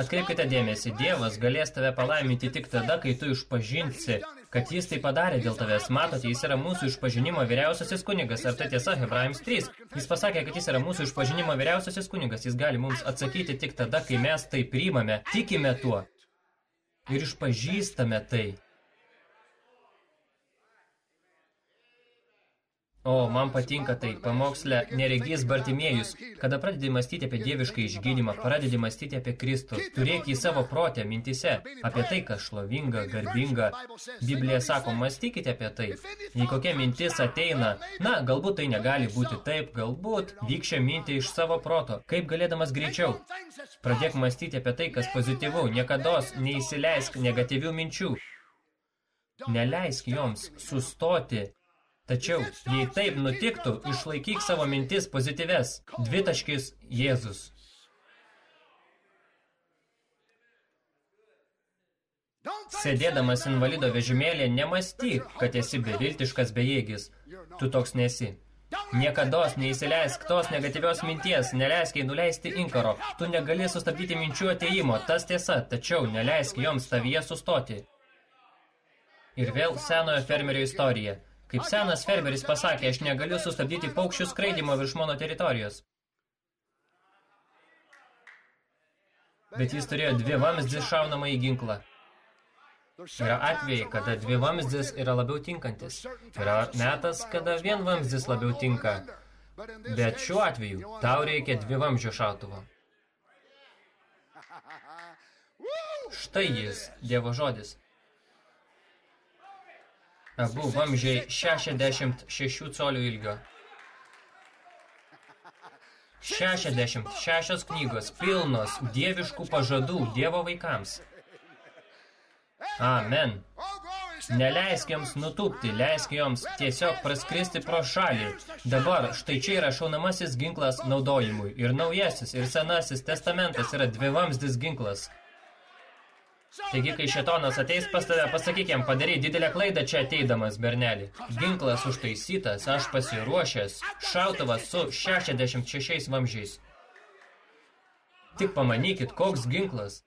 Atkreipkite dėmesį, Dievas galės tave palaiminti tik tada, kai tu išpažinsi, kad jis tai padarė dėl tavęs. Matote, jis yra mūsų išpažinimo vyriausiasis kunigas. Ar tai tiesa, Hebrajams 3? Jis pasakė, kad jis yra mūsų išpažinimo vyriausiasis kunigas. Jis gali mums atsakyti tik tada, kai mes tai priimame, tikime tuo ir išpažįstame tai. O, man patinka tai, pamoksle neregys Bartimėjus. Kada pradedi mąstyti apie dievišką išgydymą, pradedi mąstyti apie Kristų, turėk į savo protę mintise, apie tai, kas šlovinga, garbinga. Biblija sako, mąstykite apie tai. Jei kokia mintis ateina, na, galbūt tai negali būti taip, galbūt vyk šią mintį iš savo proto, kaip galėdamas greičiau. Pradėk mąstyti apie tai, kas pozityvu, niekados neįsileisk negatyvių minčių. Neleisk joms sustoti Tačiau, jei taip nutiktų, išlaikyk savo mintis pozityves. Dvitaškis Jėzus. Sėdėdamas invalido vežimėlė, nemastyk, kad esi beviltiškas bejėgis. Tu toks nesi. Niekados neįsileisk tos negatyvios minties, neleisk jai nuleisti inkaro. Tu negali sustabdyti minčių ateimo, tas tiesa, tačiau neleisk joms tavyje sustoti. Ir vėl senojo fermerio istorija. Kaip senas fermeris pasakė, aš negaliu sustabdyti paukščių skraidimo virš mano teritorijos. Bet jis turėjo dvi vamzdį šaunamą į ginklą. Yra atvejai, kada dvi vamzdis yra labiau tinkantis. Yra metas, kada vien vamzdis labiau tinka. Bet šiuo atveju tau reikia dvi vamzdžio šautuvo. Štai jis, Dievo žodis. Abu vamžiai 66 colių ilgio. 66 knygos pilnos dieviškų pažadų Dievo vaikams. Amen. Neleisk joms nutūpti, leisk joms tiesiog praskristi pro šalį. Dabar štai čia yra šaunamasis ginklas naudojimui. Ir naujasis, ir senasis testamentas yra dvivamsdis ginklas. Taigi, kai šetonas ateis pas tave, pasakyk jam, padarai didelę klaidą čia ateidamas, bernelį. Ginklas užtaisytas, aš pasiruošęs, šautuvas su 66 vamžiais. Tik pamanykit, koks ginklas.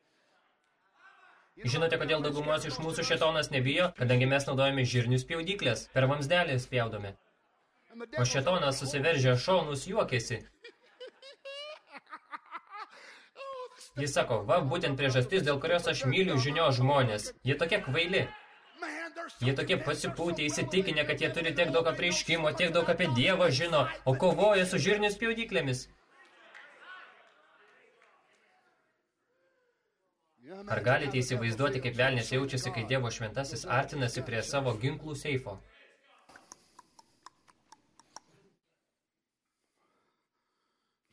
Žinote, kodėl daugumos iš mūsų šetonas nebijo? Kadangi mes naudojame žirnius pjaudyklės, per vamsdelį spjaudome. O šetonas susiveržę šaunus juokėsi, Jis sako, va, būtent priežastis, dėl kurios aš myliu žinio žmonės. Jie tokie kvaili. Jie tokie pasipūtė, įsitikinę, kad jie turi tiek daug apreiškimo, tiek daug apie Dievą žino, o kovoja su žirnių spjaudyklėmis. Ar galite įsivaizduoti, kaip velnės jaučiasi, kai Dievo šventasis artinasi prie savo ginklų seifo?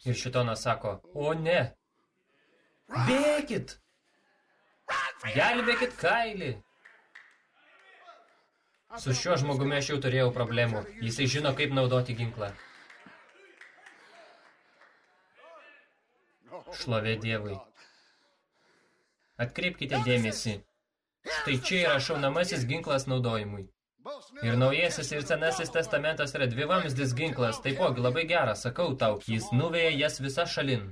Ir šitonas sako, o ne, Bėkit! Gelbėkit kailį! Su šiuo žmogumi aš jau turėjau problemų. Jisai žino, kaip naudoti ginklą. Šlovė Dievui. Atkreipkite dėmesį. Štai čia yra šaunamasis ginklas naudojimui. Ir naujasis ir senasis testamentas yra dvivamsdis ginklas, taipogi labai geras, sakau tau, jis nuveja jas visą šalin.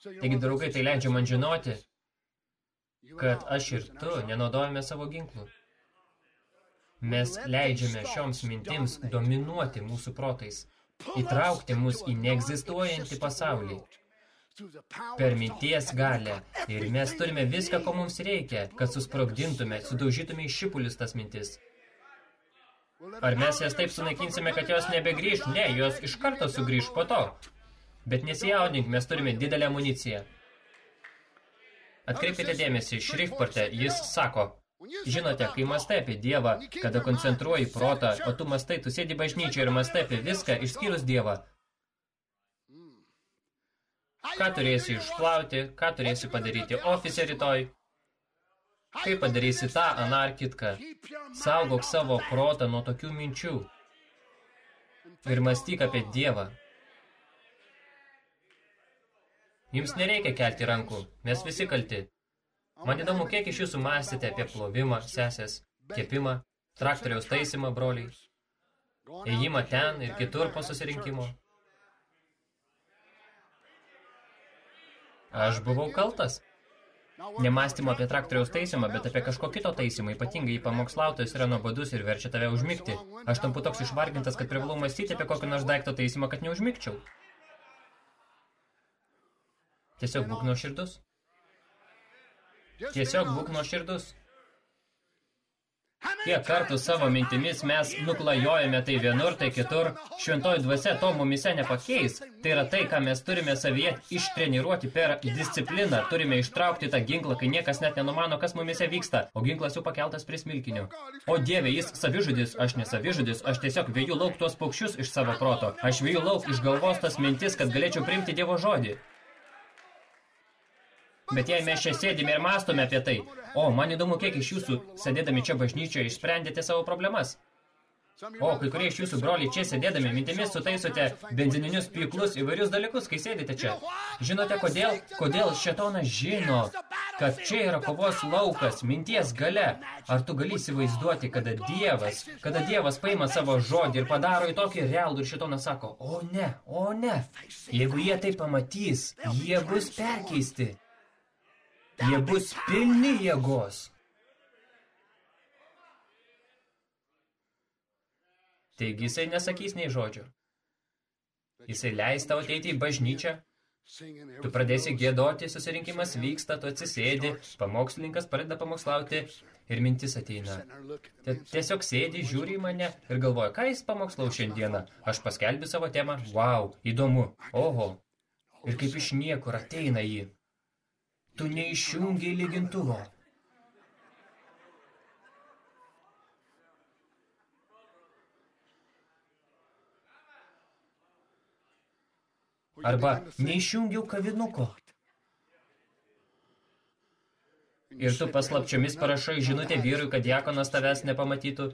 Taigi, draugai, tai leidžia man žinoti, kad aš ir tu nenaudojame savo ginklų. Mes leidžiame šioms mintims dominuoti mūsų protais, įtraukti mus į neegzistuojantį pasaulį. Per minties galę. Ir mes turime viską, ko mums reikia, kad susprogdintume, sudaužytume į šipulius tas mintis. Ar mes jas taip sunaikinsime, kad jos nebegrįž? Ne, jos iš karto sugrįž po to. Bet nesijaudink, mes turime didelę amuniciją. Atkreipkite dėmesį, šriftporte jis sako, žinote, kai mastai apie Dievą, kada koncentruoji protą, o tu mastai, tu sėdi bažnyčioje ir mastai apie viską, išskyrus Dievą. Ką turėsi išplauti, ką turėsi padaryti ofise rytoj, kaip padarysi tą, aną ar kitką. Saugok savo protą nuo tokių minčių ir mąstyk apie Dievą. Jums nereikia kelti rankų, mes visi kalti. Man įdomu, kiek iš jūsų mąstėte apie plovimą, sesės, kepimą, traktoriaus taisymą, broliai, ėjimą ten ir kitur po susirinkimo. Aš buvau kaltas. Nemąstymo apie traktoriaus taisymą, bet apie kažko kito taisymą, ypatingai pamokslautojas yra nuobodus ir verčia tave užmigti. Aš tampu toks išvargintas, kad privalau mąstyti apie kokį nors daikto taisymą, kad neužmigčiau. Tiesiog būk nuoširdus. Tiesiog būk nuoširdus. Kiek kartų savo mintimis mes nuklajojame tai vienur, tai kitur, šventoji dvasia to mumise nepakeis. Tai yra tai, ką mes turime savyje ištreniruoti per discipliną. Turime ištraukti tą ginklą, kai niekas net nenumano, kas mumise vyksta, o ginklas jau pakeltas prie smilkinių. O Dieve, jis savižudis, aš nesavižudis, aš tiesiog vėjų lauk tuos paukščius iš savo proto. Aš vėjų lauk iš galvos tas mintis, kad galėčiau priimti Dievo žodį. Bet jei mes čia sėdime ir mastome apie tai, o, man įdomu, kiek iš jūsų, sėdėdami čia bažnyčioje, išsprendėte savo problemas. O, kai kurie iš jūsų broliai čia sėdėdami mintimis sutaisote benzininius pyklus įvairius dalykus, kai sėdite čia. Žinote, kodėl? Kodėl šetonas žino, kad čia yra kovos laukas, minties gale. Ar tu gali įsivaizduoti, kada Dievas, kada Dievas paima savo žodį ir padaro į tokį realų ir šetonas sako, o ne, o ne. Jeigu jie tai pamatys, jie bus perkeisti. Jie bus pilni jėgos. Taigi jisai nesakys nei žodžio. Jisai leis tau ateiti į bažnyčią. Tu pradėsi gėdoti, susirinkimas vyksta, tu atsisėdi, pamokslininkas pradeda pamokslauti ir mintis ateina. Te, tiesiog sėdi, žiūri į mane ir galvoja, ką jis pamokslau šiandieną. Aš paskelbiu savo temą, wow, įdomu, oho. Ir kaip iš niekur ateina jį. Tu neišjungiai lygintuvo. Arba neišjungiau kavinuko. Ir tu paslapčiomis parašai žinutę vyrui, kad diakonas tavęs nepamatytų.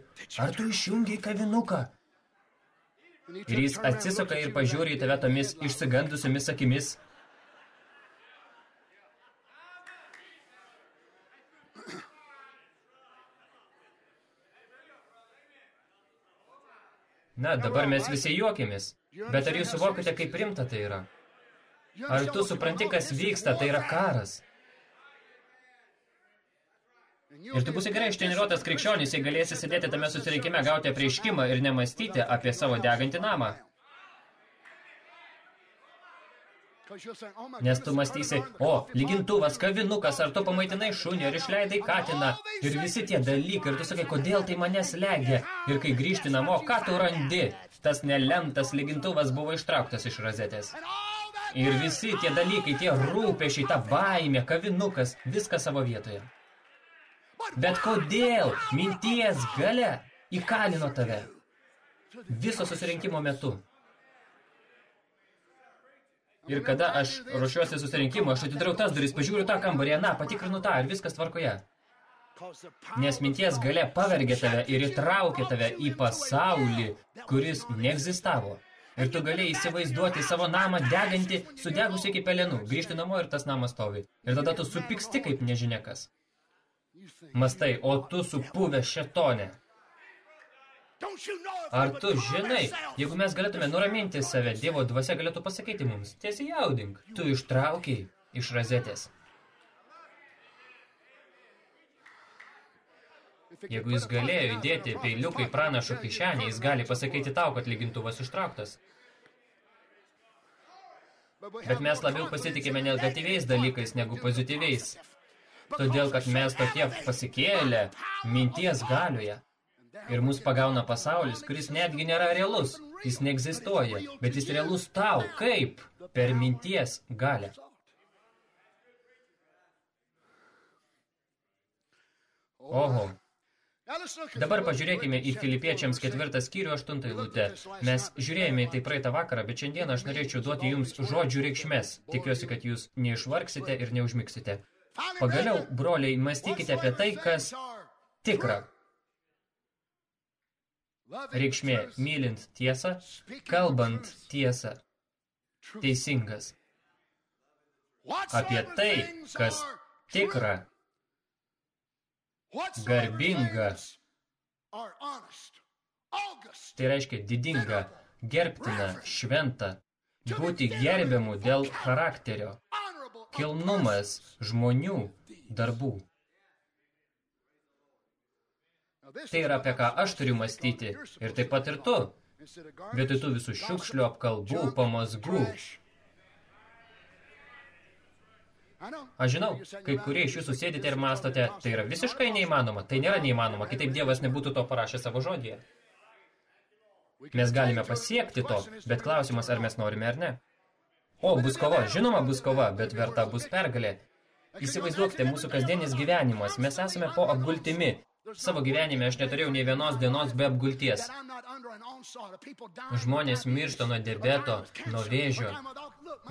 Ar tu išjungiai kavinuką? Ir jis atsisuka ir pažiūri į tave tomis išsigandusiomis akimis. Na, dabar mes visi juokėmės. Bet ar jūs suvokite, kaip rimta tai yra? Ar tu supranti, kas vyksta, tai yra karas? Ir tu būsi gerai ištreniruotas krikščionis, jei galėsi sėdėti tame susirinkime, gauti apreiškimą ir nemastyti apie savo degantį namą. Nes tu mąstysi, o, lygintuvas, kavinukas, ar tu pamaitinai šunį, ar išleidai katiną, ir visi tie dalykai, ir tu sakai, kodėl tai manęs legia, ir kai grįžti namo, ką tu randi? Tas nelemtas lygintuvas buvo ištrauktas iš rozetės. Ir visi tie dalykai, tie rūpešiai, ta baimė, kavinukas, viskas savo vietoje. Bet kodėl minties gale įkalino tave viso susirinkimo metu? Ir kada aš ruošiuosi susirinkimo, aš atidarau tas duris, pažiūriu tą kambarį, na, patikrinu tą ir viskas tvarkoje. Nes minties gale pavergė tave ir įtraukė tave į pasaulį, kuris neegzistavo. Ir tu galėjai įsivaizduoti savo namą degantį, sudegusi iki pelenų, grįžti namo ir tas namas stovi. Ir tada tu supyksti kaip nežinia kas. Mastai, o tu supuvę šetonė. Ar tu žinai, jeigu mes galėtume nuraminti save, Dievo dvasia galėtų pasakyti mums, tiesiai jaudink, tu ištraukiai iš razetės. Jeigu jis galėjo įdėti peiliuką į pranašo kišenį, jis gali pasakyti tau, kad lygintuvas ištrauktas. Bet mes labiau pasitikime negatyviais dalykais negu pozityviais. Todėl, kad mes tokie pasikėlę minties galioje. Ir mus pagauna pasaulis, kuris netgi nėra realus. Jis neegzistuoja, bet jis realus tau. Kaip? Per minties galę. Oho. Dabar pažiūrėkime į Filipiečiams ketvirtą skyrių aštuntą eilutę. Mes žiūrėjome į tai praeitą vakarą, bet šiandien aš norėčiau duoti jums žodžių reikšmės. Tikiuosi, kad jūs neišvargsite ir neužmiksite. Pagaliau, broliai, mąstykite apie tai, kas tikra, Reikšmė mylint tiesą, kalbant tiesą, teisingas. Apie tai, kas tikra, garbinga, tai reiškia didinga, gerbtina, šventa, būti gerbiamu dėl charakterio, kilnumas žmonių darbų. Tai yra apie ką aš turiu mąstyti ir taip pat ir tu. Vietoj tų visų šiukšlių, apkalbų, pamazgų. Aš žinau, kai kurie iš jūsų sėdite ir mastote, tai yra visiškai neįmanoma, tai nėra neįmanoma, kitaip Dievas nebūtų to parašę savo žodėje. Mes galime pasiekti to, bet klausimas, ar mes norime ar ne. O, bus kova, žinoma bus kova, bet verta bus pergalė. Įsivaizduokite mūsų kasdienis gyvenimas, mes esame po apgultimi, Savo gyvenime aš neturėjau nei vienos dienos be apgulties. Žmonės miršta nuo diabeto, nuo vėžio.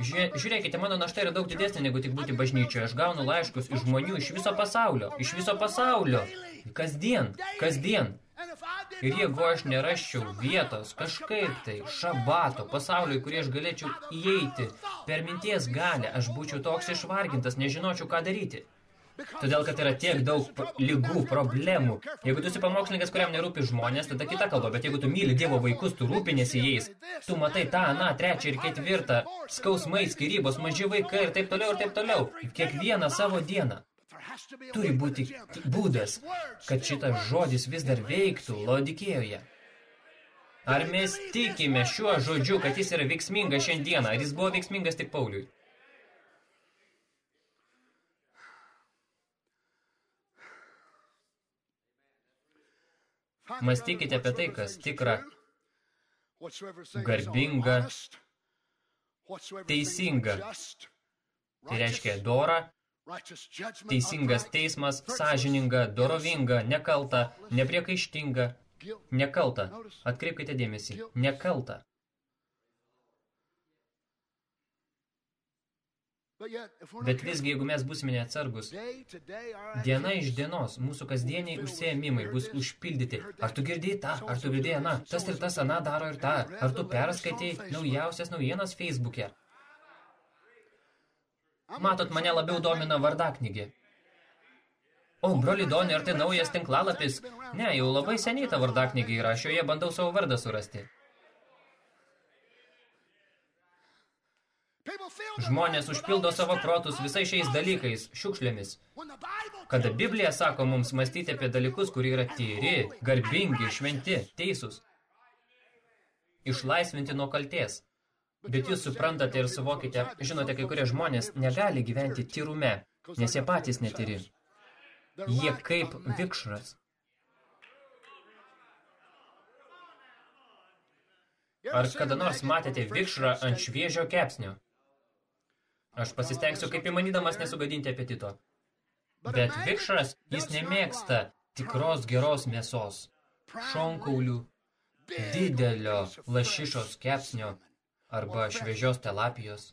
Žiūrėkite, mano našta yra daug didesnė negu tik būti bažnyčioje. Aš gaunu laiškus iš žmonių iš viso pasaulio. Iš viso pasaulio. Kasdien, kasdien. Ir jeigu aš neraščiau vietos, kažkaip tai, šabato, pasauliui, kurį aš galėčiau įeiti, per minties galę, aš būčiau toks išvargintas, nežinočiau, ką daryti. Todėl, kad yra tiek daug lygų, problemų. Jeigu tu esi pamokslininkas, kuriam nerūpi žmonės, tada kita kalba, bet jeigu tu myli Dievo vaikus, tu rūpinėsi jais, tu matai tą, na, trečią ir ketvirtą, skausmai, skirybos, maži vaikai ir taip toliau ir taip toliau. Kiekvieną savo dieną. Turi būti būdas, kad šitas žodis vis dar veiktų Laodikėjoje. Ar mes tikime šiuo žodžiu, kad jis yra veiksmingas šiandieną? Ar jis buvo veiksmingas tik Pauliui? Mąstykite apie tai, kas tikra, garbinga, teisinga. Tai reiškia dora, teisingas teismas, sąžininga, dorovinga, nekalta, nepriekaištinga, nekalta. Atkreipkite dėmesį, nekalta. Bet visgi, jeigu mes būsime neatsargus, diena iš dienos mūsų kasdieniai užsiemimai bus užpildyti. Ar tu girdėjai tą, ar tu girdėjai aną, tas ir tas aną daro ir tą, ar tu perskaitėjai naujausias naujienas Facebook'e. Matot, mane labiau domina vardaknygė. O, broli Doni, ar tai naujas tinklalapis? Ne, jau labai seniai ta vardaknygė yra, aš joje bandau savo vardą surasti. Žmonės užpildo savo protus visais šiais dalykais, šiukšlėmis. Kada Biblija sako mums mąstyti apie dalykus, kurie yra tyri, garbingi, šventi, teisūs, išlaisvinti nuo kalties. Bet jūs suprantate ir suvokite, žinote, kai kurie žmonės negali gyventi tyrume, nes jie patys netyri. Jie kaip vikšras. Ar kada nors matėte vikšrą ant šviežio kepsnio? Aš pasistengsiu kaip įmanydamas nesugadinti apetito. Bet vikšras jis nemėgsta tikros geros mėsos, šonkaulių, didelio lašišos kepsnio arba šviežios telapijos.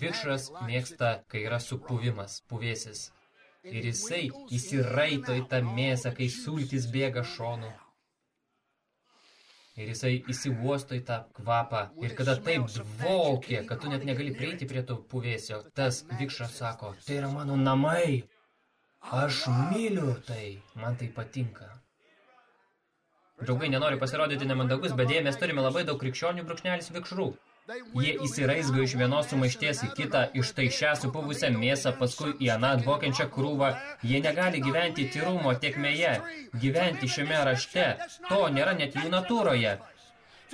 Vikšras mėgsta, kai yra supuvimas, puvėsis. Ir jisai įsiraito į tą mėsą, kai sultis bėga šonu ir jisai įsiuosto į tą kvapą. Ir kada taip dvokė, kad tu net negali prieiti prie to puvėsio, tas vikšras sako, tai yra mano namai. Aš myliu tai, man tai patinka. Draugai, nenoriu pasirodyti nemandagus, bet dėja mes turime labai daug krikščionių brūkšnelis vikšrų. Jie įsiraizgo iš vienos sumaišties į kitą, iš tai šią supuvusią mėsą, paskui į aną dvokiančią krūvą. Jie negali gyventi tyrumo tiekmėje, gyventi šiame rašte. To nėra net jų natūroje.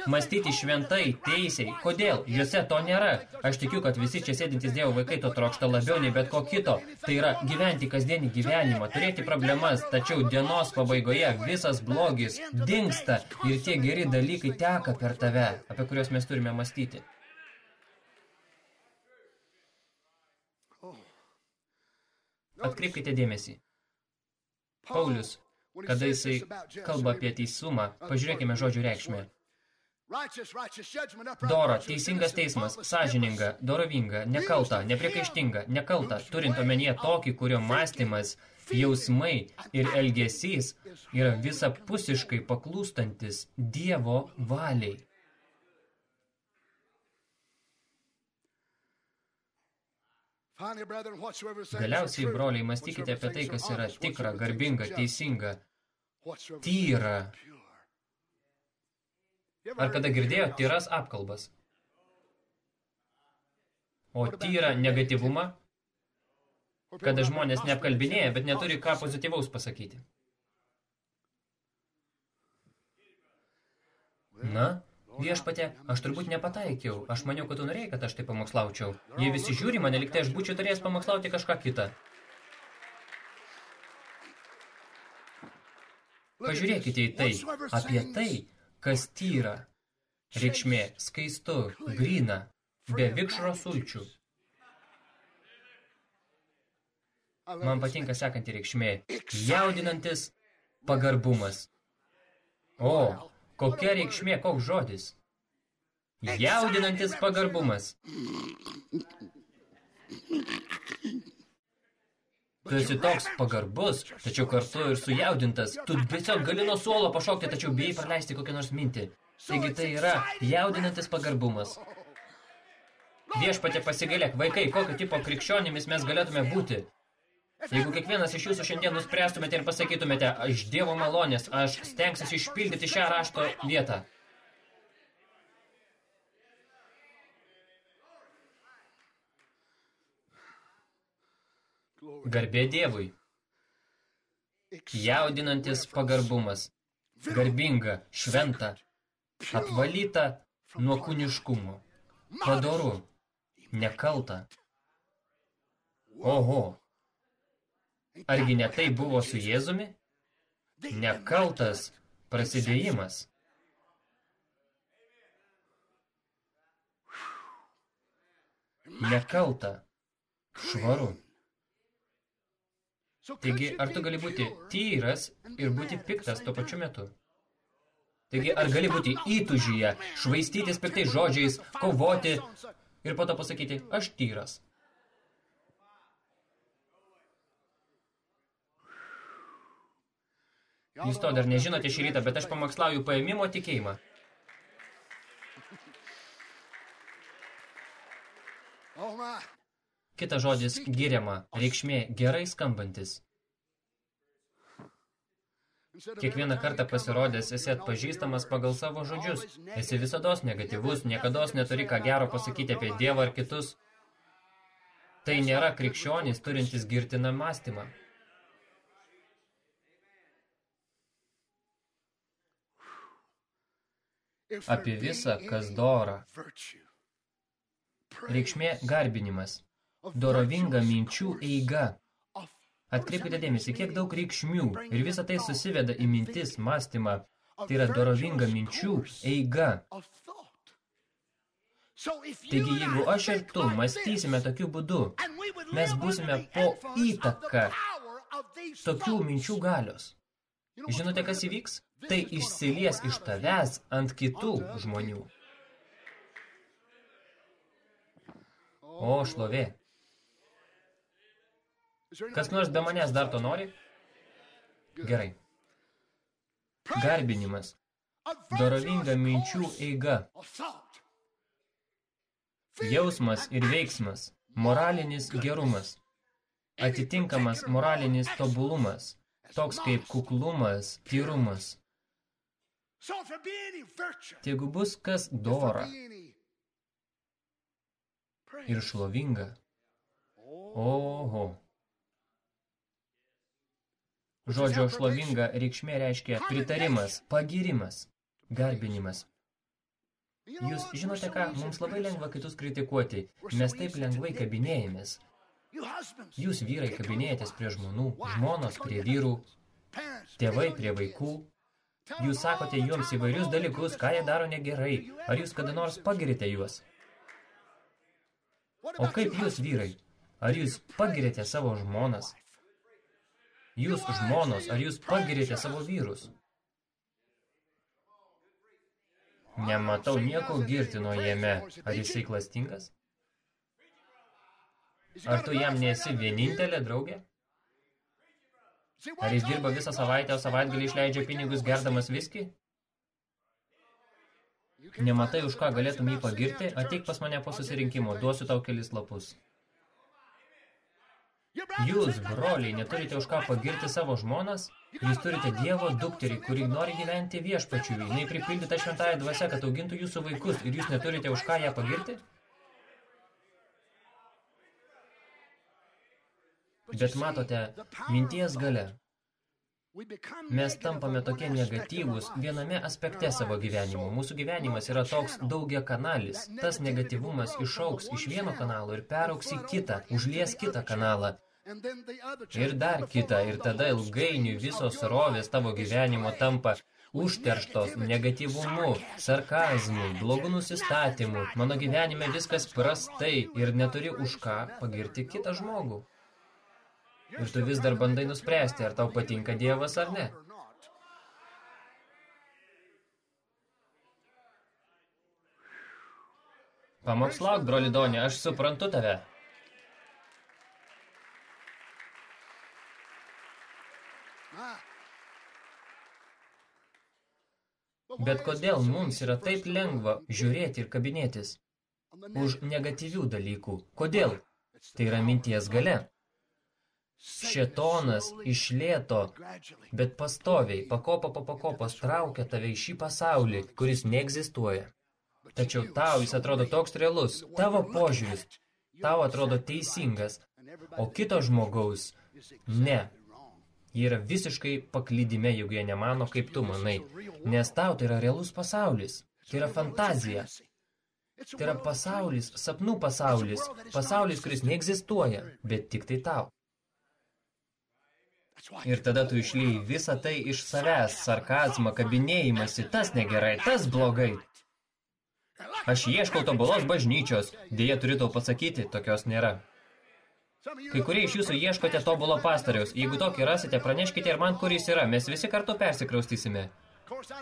Mąstyti šventai, teisiai. Kodėl? Juose to nėra. Aš tikiu, kad visi čia sėdintys Dievo vaikai to trokšta labiau nei bet ko kito. Tai yra gyventi kasdienį gyvenimą, turėti problemas, tačiau dienos pabaigoje visas blogis dingsta ir tie geri dalykai teka per tave, apie kuriuos mes turime mąstyti. Atkreipkite dėmesį. Paulius, kada jisai kalba apie teisumą, pažiūrėkime žodžių reikšmę. Dora, teisingas teismas, sąžininga, dorovinga, nekalta, nepriekaištinga, nekalta, turint omenyje tokį, kurio mąstymas, jausmai ir elgesys yra visapusiškai paklūstantis Dievo valiai. Galiausiai, broliai, mąstykite apie tai, kas yra tikra, garbinga, teisinga, tyra, Ar kada girdėjo tyras apkalbas? O tyra negatyvumą? Kada žmonės neapkalbinėja, bet neturi ką pozityvaus pasakyti. Na, viešpatė, aš turbūt nepataikiau. Aš maniau, kad tu norėjai, kad aš tai pamokslaučiau. Jie visi žiūri mane, liktai aš būčiau turėjęs pamokslauti kažką kitą. Pažiūrėkite į tai, apie tai, kas tyra, reikšmė skaistu, grina, be vikšro sulčių. Man patinka sekanti reikšmė – jaudinantis pagarbumas. O, kokia reikšmė, koks žodis? Jaudinantis pagarbumas. Tu esi toks pagarbus, tačiau kartu ir sujaudintas. Tu tiesiog gali nuo suolo pašokti, tačiau bijai praleisti kokią nors mintį. Taigi tai yra jaudinantis pagarbumas. Viešpatė pasigalėk, vaikai, kokio tipo krikščionimis mes galėtume būti. Jeigu kiekvienas iš jūsų šiandien nuspręstumėte ir pasakytumėte, iš Dievo malonės, aš stengsiuosi išpildyti šią rašto vietą. Garbė Dievui. Jaudinantis pagarbumas. Garbinga, šventa, apvalyta nuo kūniškumo, padoru, nekalta. Oho, argi ne tai buvo su Jėzumi? Nekaltas prasidėjimas. Nekalta, švaru. Taigi, ar tu gali būti tyras ir būti piktas tuo pačiu metu? Taigi, ar gali būti įtužyje, švaistytis piktais žodžiais, kovoti ir po to pasakyti, aš tyras. Jūs to dar nežinote šį rytą, bet aš pamokslauju paėmimo tikėjimą. Kitas žodis – giriama, reikšmė gerai skambantis. Kiekvieną kartą pasirodęs esi atpažįstamas pagal savo žodžius. Esi visados negatyvus, niekados neturi ką gero pasakyti apie Dievą ar kitus. Tai nėra krikščionys turintis girtiną mąstymą. Apie visą, kas dora. Reikšmė garbinimas. Dorovinga minčių eiga. Atkreipkite dėmesį, kiek daug reikšmių ir visa tai susiveda į mintis, mąstymą. Tai yra dorovinga minčių eiga. Taigi, jeigu aš ir tu mąstysime tokiu būdu, mes būsime po įtaką tokių minčių galios. Žinote, kas įvyks? Tai išsilies iš tavęs ant kitų žmonių. O, šlovė. Kas nors be manęs dar to nori? Gerai. Garbinimas. Dorovinga minčių eiga. Jausmas ir veiksmas. Moralinis gerumas. Atitinkamas moralinis tobulumas. Toks kaip kuklumas, tyrumas. Tegu bus kas dora ir šlovinga. Oho. Žodžio šlovinga reikšmė reiškia pritarimas, pagirimas, garbinimas. Jūs žinote ką, mums labai lengva kitus kritikuoti, mes taip lengvai kabinėjamės. Jūs vyrai kabinėjatės prie žmonų, žmonos prie vyrų, tėvai prie vaikų. Jūs sakote jums įvairius dalykus, ką jie daro negerai, ar jūs kada nors pagirite juos. O kaip jūs vyrai? Ar jūs pagirite savo žmonas, Jūs žmonos, ar jūs pagirite savo vyrus? Nematau nieko girtino jame. Ar jisai klastingas? Ar tu jam nesi vienintelė draugė? Ar jis dirba visą savaitę, o savaitgalį išleidžia pinigus gerdamas viskį? Nematai, už ką galėtum jį pagirti? Ateik pas mane po susirinkimo, duosiu tau kelis lapus. Jūs, broliai, neturite už ką pagirti savo žmonas? Jūs turite Dievo dukterį, kuri nori gyventi viešpačiui. Jinai pripildyta šventąją dvasia, kad augintų jūsų vaikus ir jūs neturite už ką ją pagirti? Bet matote, minties gale. Mes tampame tokie negatyvūs viename aspekte savo gyvenimo. Mūsų gyvenimas yra toks daugia kanalis. Tas negatyvumas išauks iš vieno kanalo ir perauks į kitą, užlies kitą kanalą. Ir dar kita, ir tada ilgainiui visos rovės tavo gyvenimo tampa užterštos negatyvumu, sarkazmu, blogų nusistatymu. Mano gyvenime viskas prastai ir neturi už ką pagirti kitą žmogų. Ir tu vis dar bandai nuspręsti, ar tau patinka Dievas ar ne. Pamokslauk, broli Donė, aš suprantu tave. Bet kodėl mums yra taip lengva žiūrėti ir kabinėtis už negatyvių dalykų? Kodėl? Tai yra minties gale. Šetonas išlėto, bet pastoviai, pakopa po pakopos traukia tave į šį pasaulį, kuris neegzistuoja. Tačiau tau jis atrodo toks realus, tavo požiūris, tau atrodo teisingas, o kito žmogaus ne. Jie yra visiškai paklydime, jeigu jie nemano, kaip tu manai, nes tau tai yra realus pasaulis. Tai yra fantazija. Tai yra pasaulis, sapnų pasaulis, pasaulis, kuris neegzistuoja, bet tik tai tau. Ir tada tu išlyji visą tai iš savęs, sarkazmą, kabinėjimąsi, tas negerai, tas blogai. Aš ieškau tobulos bažnyčios, dėja turiu tau pasakyti, tokios nėra. Kai kurie iš jūsų ieškote tobulo pastoriaus. Jeigu tokį rasite, praneškite ir man, kur jis yra. Mes visi kartu persikraustysime.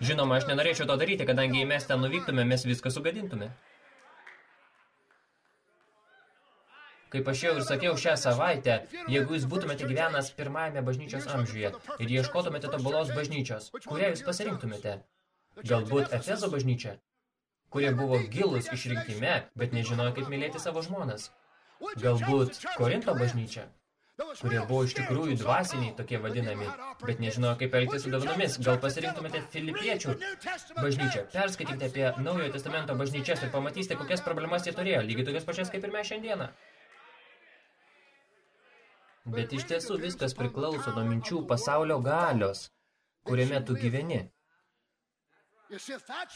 Žinoma, aš nenorėčiau to daryti, kadangi jei mes ten nuvyktume, mes viską sugadintume. Kaip aš jau ir sakiau šią savaitę, jeigu jūs būtumėte gyvenęs pirmajame bažnyčios amžiuje ir ieškotumėte tobulos bažnyčios, kurią jūs pasirinktumėte? Galbūt Efezo bažnyčia, kurie buvo gilus išrinkime, bet nežinojo, kaip mylėti savo žmonas. Galbūt Korinto bažnyčia, kurie buvo iš tikrųjų dvasiniai tokie vadinami, bet nežinojo, kaip elgtis su dovanomis. Gal pasirinktumėte filipiečių bažnyčią, perskaitykite apie Naujojo testamento bažnyčias ir pamatysite, kokias problemas jie turėjo, lygiai tokias pačias kaip ir mes šiandieną. Bet iš tiesų viskas priklauso nuo minčių pasaulio galios, kuriame tu gyveni.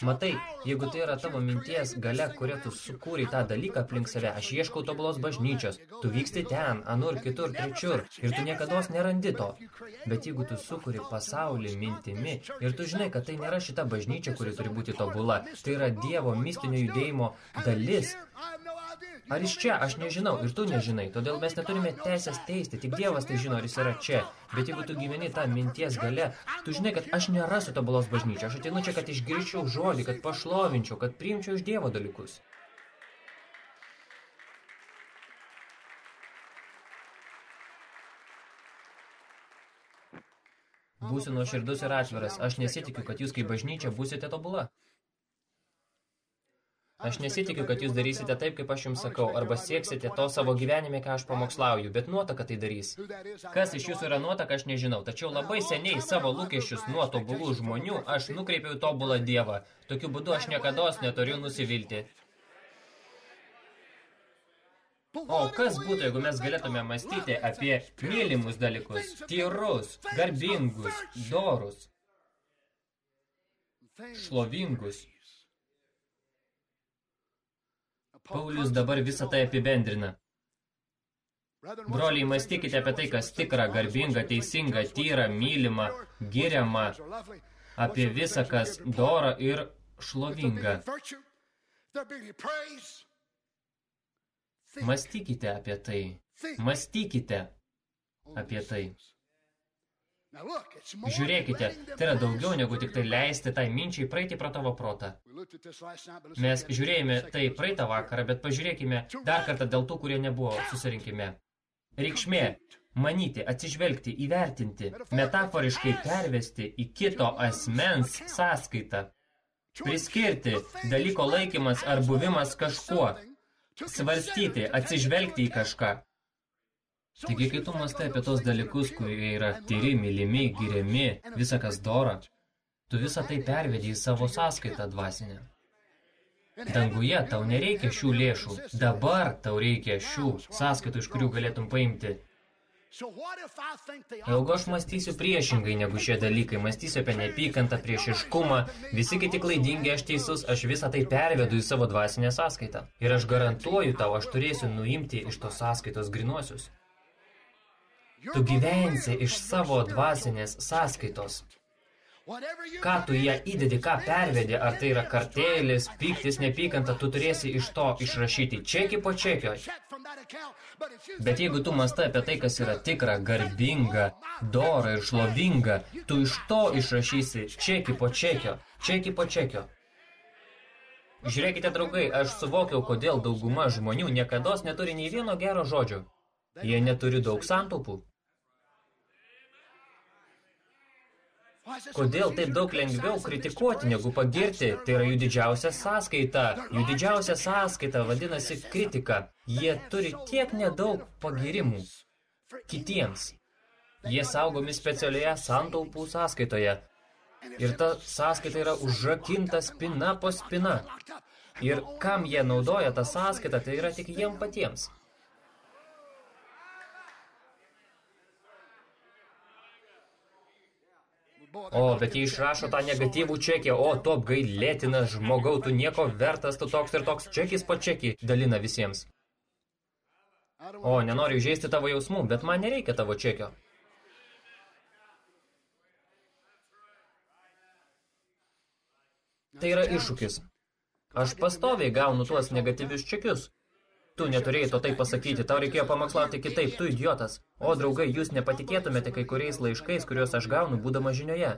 Matai, jeigu tai yra tavo minties gale, kuria tu sukūrei tą dalyką aplink save, aš ieškau tobulos bažnyčios, tu vyksti ten, anur, kitur, trečiur, ir tu niekados nerandi to. Bet jeigu tu sukūri pasaulį mintimi, ir tu žinai, kad tai nėra šita bažnyčia, kuri turi būti tobula, tai yra Dievo mistinio judėjimo dalis, Ar iš čia? Aš nežinau ir tu nežinai, todėl mes neturime teisės teisti, tik Dievas tai žino, ar jis yra čia. Bet jeigu tu gyveni tą minties gale, tu žinai, kad aš nerasiu tobulos bažnyčios, aš ateinu čia, kad išgirščiau žodį, kad pašlovinčiau, kad priimčiau iš Dievo dalykus. Būsiu nuoširdus ir atviras, aš nesitikiu, kad jūs kaip bažnyčia būsite tobula. Aš nesitikiu, kad jūs darysite taip, kaip aš jums sakau, arba sieksite to savo gyvenime, ką aš pamokslauju, bet nuotaka tai darys. Kas iš jūsų yra nuotaka, aš nežinau, tačiau labai seniai savo lūkesčius nuo tobulų žmonių aš nukreipiau tobulą Dievą. Tokiu būdu aš niekados neturiu nusivilti. O kas būtų, jeigu mes galėtume mąstyti apie mylimus dalykus, tyrus, garbingus, dorus, šlovingus, Paulius dabar visą tai apibendrina. Broliai, mąstykite apie tai, kas tikra, garbinga, teisinga, tyra, mylima, giriama, apie visą, kas dora ir šlovinga. Mąstykite apie tai. Mąstykite apie tai. Žiūrėkite, tai yra daugiau negu tik tai leisti tai minčiai praeiti pro tavo protą. Mes žiūrėjome tai praeitą vakarą, bet pažiūrėkime dar kartą dėl tų, kurie nebuvo susirinkime. Reikšmė – manyti, atsižvelgti, įvertinti, metaforiškai pervesti į kito asmens sąskaitą. Priskirti dalyko laikymas ar buvimas kažkuo. Svarstyti, atsižvelgti į kažką. Taigi, kai tu mastai apie tos dalykus, kurie yra tyri, mylimi, giriami, visa kas dora, tu visą tai pervedi į savo sąskaitą dvasinę. Danguje tau nereikia šių lėšų, dabar tau reikia šių sąskaitų, iš kurių galėtum paimti. Jeigu aš mąstysiu priešingai negu šie dalykai, mąstysiu apie nepykantą, priešiškumą, visi kiti klaidingi, aš teisus, aš visą tai pervedu į savo dvasinę sąskaitą. Ir aš garantuoju tau, aš turėsiu nuimti iš tos sąskaitos grinuosius. Tu gyvensi iš savo dvasinės sąskaitos. Ką tu ją įdedi, ką pervedi, ar tai yra kartėlis, piktis, nepykanta, tu turėsi iš to išrašyti čekį po čekio. Bet jeigu tu mastai apie tai, kas yra tikra, garbinga, dora ir šlovinga, tu iš to išrašysi čekį po čekio, čekį po čekio. Žiūrėkite, draugai, aš suvokiau, kodėl dauguma žmonių niekados neturi nei vieno gero žodžio. Jie neturi daug santaupų. Kodėl taip daug lengviau kritikuoti negu pagirti? Tai yra jų didžiausia sąskaita. Jų didžiausia sąskaita vadinasi kritika. Jie turi tiek nedaug pagirimų kitiems. Jie saugomi specialioje santaupų sąskaitoje. Ir ta sąskaita yra užrakinta spina po spina. Ir kam jie naudoja tą sąskaitą, tai yra tik jiem patiems. O, bet jie išrašo tą negatyvų čekį, o, tu apgailėtinas žmogau, tu nieko vertas, tu toks ir toks čekis po čekį dalina visiems. O, nenoriu žaisti tavo jausmų, bet man nereikia tavo čekio. Tai yra iššūkis. Aš pastoviai gaunu tuos negatyvius čekius. Tu neturėjai to taip pasakyti, tau reikėjo pamokslauti kitaip, tu idiotas. O, draugai, jūs nepatikėtumėte kai kuriais laiškais, kuriuos aš gaunu, būdama žinioje.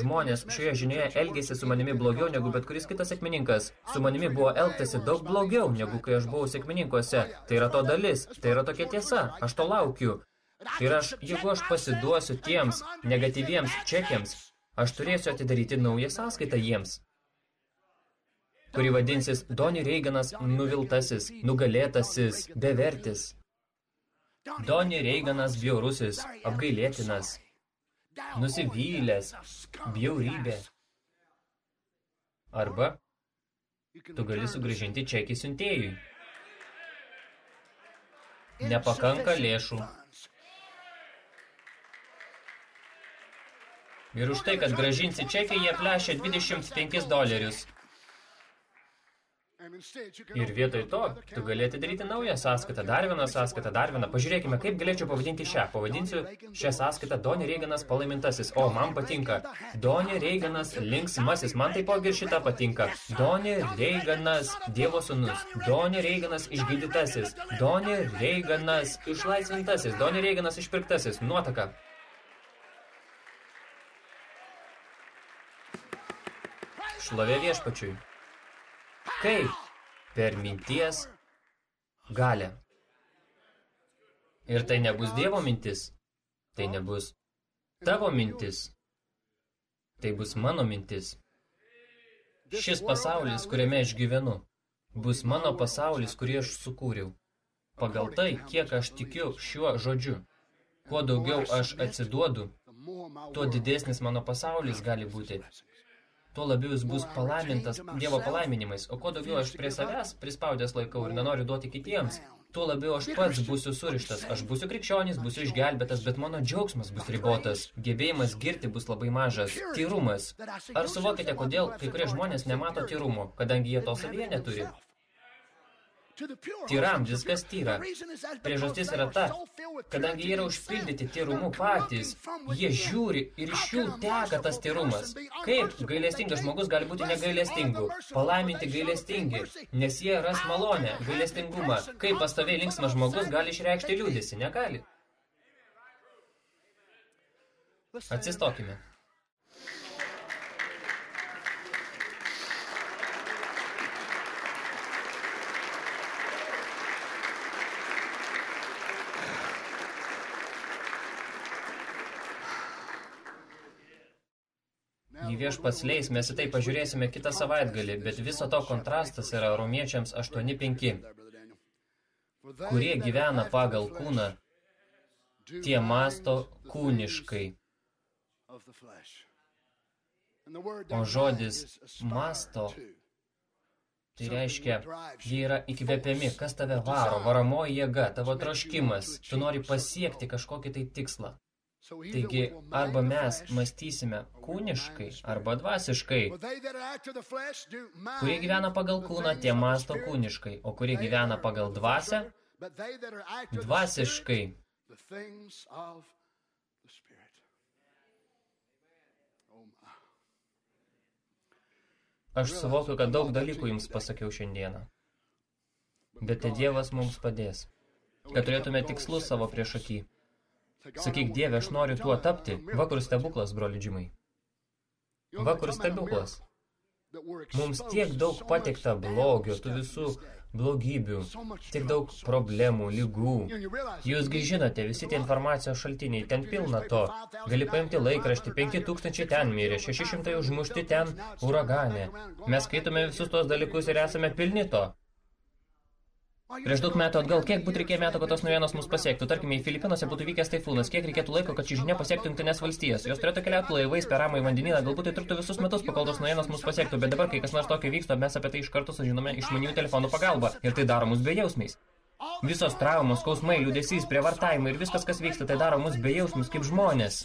Žmonės šioje žinioje elgėsi su manimi blogiau negu bet kuris kitas sėkmininkas. Su manimi buvo elgtasi daug blogiau, negu kai aš buvau sėkmininkuose. Tai yra to dalis, tai yra tokia tiesa, aš to laukiu. Ir aš, jeigu aš pasiduosiu tiems negatyviems čekiams, aš turėsiu atidaryti naują sąskaitą jiems kuri vadinsis Doni Reiganas nuviltasis, nugalėtasis, bevertis. Doni Reiganas bjaurusis, apgailėtinas, nusivylęs, bjaurybė. Arba tu gali sugražinti čekį siuntėjui. Nepakanka lėšų. Ir už tai, kad gražinsi čekį, jie plešia 25 dolerius. Ir vietoj to, tu gali atidaryti naują sąskaitą, dar vieną sąskaitą, dar vieną. Pažiūrėkime, kaip galėčiau pavadinti šią. Pavadinsiu šią sąskaitą Doni Reiganas palaimintasis. O, man patinka. Doni Reiganas linksmasis. Man taipogi ir šitą patinka. Doni Reiganas Dievo sūnus. Doni Reiganas išgydytasis. Doni Reiganas išlaisvintasis. Doni Reiganas išpirktasis. Nuotaka. Šlovė viešpačiui. Kaip? Per minties galę. Ir tai nebus Dievo mintis. Tai nebus tavo mintis. Tai bus mano mintis. Šis pasaulis, kuriame aš gyvenu, bus mano pasaulis, kurį aš sukūriau. Pagal tai, kiek aš tikiu šiuo žodžiu. Kuo daugiau aš atsiduodu, tuo didesnis mano pasaulis gali būti tuo labiau jis bus palaimintas Dievo palaiminimais. O kuo daugiau aš prie savęs prispaudęs laikau ir nenoriu duoti kitiems, tuo labiau aš pats būsiu surištas. Aš būsiu krikščionis, būsiu išgelbėtas, bet mano džiaugsmas bus ribotas. Gebėjimas girti bus labai mažas. Tyrumas. Ar suvokite, kodėl kai kurie žmonės nemato tyrumo, kadangi jie to savyje neturi? Tyram viskas tyra. Priežastis yra ta, kadangi jie yra užpildyti tyrumu patys, jie žiūri ir iš jų teka tas tyrumas. Kaip gailestingas žmogus gali būti negailestingu? Palaiminti gailestingi, nes jie ras malonę, gailestingumą. Kaip pastoviai linksmas žmogus gali išreikšti liūdėsi? Negali. Atsistokime. Jei viešpats leis, mes į tai pažiūrėsime kitą savaitgalį, bet viso to kontrastas yra romiečiams 8.5. Kurie gyvena pagal kūną, tie masto kūniškai. O žodis masto, tai reiškia, jie yra įkvepiami, kas tave varo, varamoji jėga, tavo troškimas, tu nori pasiekti kažkokį tai tikslą. Taigi, arba mes mąstysime kūniškai, arba dvasiškai. Kurie gyvena pagal kūną, tie masto kūniškai, o kurie gyvena pagal dvasę, dvasiškai. Aš suvokiu, kad daug dalykų jums pasakiau šiandieną. Bet tai Dievas mums padės, kad turėtume tikslus savo priešakį. Sakyk, Dieve, aš noriu tuo tapti. Va kur stebuklas, broli Džimai. Va kur stebuklas. Mums tiek daug patikta blogio, tų visų blogybių, tiek daug problemų, lygų. Jūsgi žinote, visi tie informacijos šaltiniai, ten pilna to. Gali paimti laikraštį, 5000 ten mirė, 600 užmušti ten uragane. Mes skaitome visus tos dalykus ir esame pilni to. Prieš daug metų atgal, kiek būtų reikėjo metų, kad tos naujienos mus pasiektų? Tarkime, į Filipinuose būtų vykęs taifūnas, kiek reikėtų laiko, kad ši žinia pasiektų Junktinės valstijas. Jos turėtų keliauti laivais per ramą į vandenyną, galbūt tai truktų visus metus, kol tos naujienos mus pasiektų, bet dabar, kai kas nors tokio vyksta, mes apie tai iš karto sužinome išmanių telefonų pagalba ir tai daro mus bejausmiais. Visos traumos, skausmai, liūdėsys, prievartavimai ir viskas, kas vyksta, tai daro mus bejausmus kaip žmonės.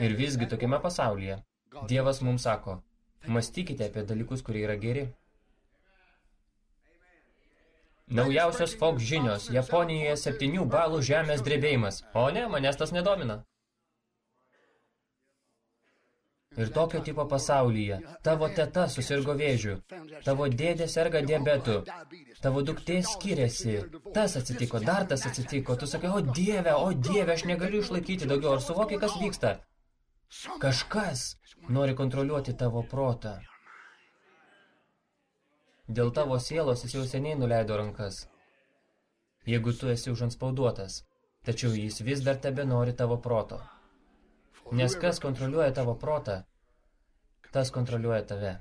Ir visgi tokiame pasaulyje Dievas mums sako, mąstykite apie dalykus, kurie yra geri. Naujausios Fox žinios, Japonijoje septynių balų žemės drebėjimas. O ne, manęs tas nedomina. Ir tokio tipo pasaulyje. Tavo teta susirgo vėžiu. Tavo dėdė serga diabetu. Tavo duktė skiriasi. Tas atsitiko, dar tas atsitiko. Tu sakai, o dieve, o dieve, aš negaliu išlaikyti daugiau. Ar suvoki, kas vyksta? Kažkas nori kontroliuoti tavo protą. Dėl tavo sielos jis jau seniai nuleido rankas. Jeigu tu esi užanspauduotas, tačiau jis vis dar tebe nori tavo proto. Nes kas kontroliuoja tavo protą, tas kontroliuoja tave.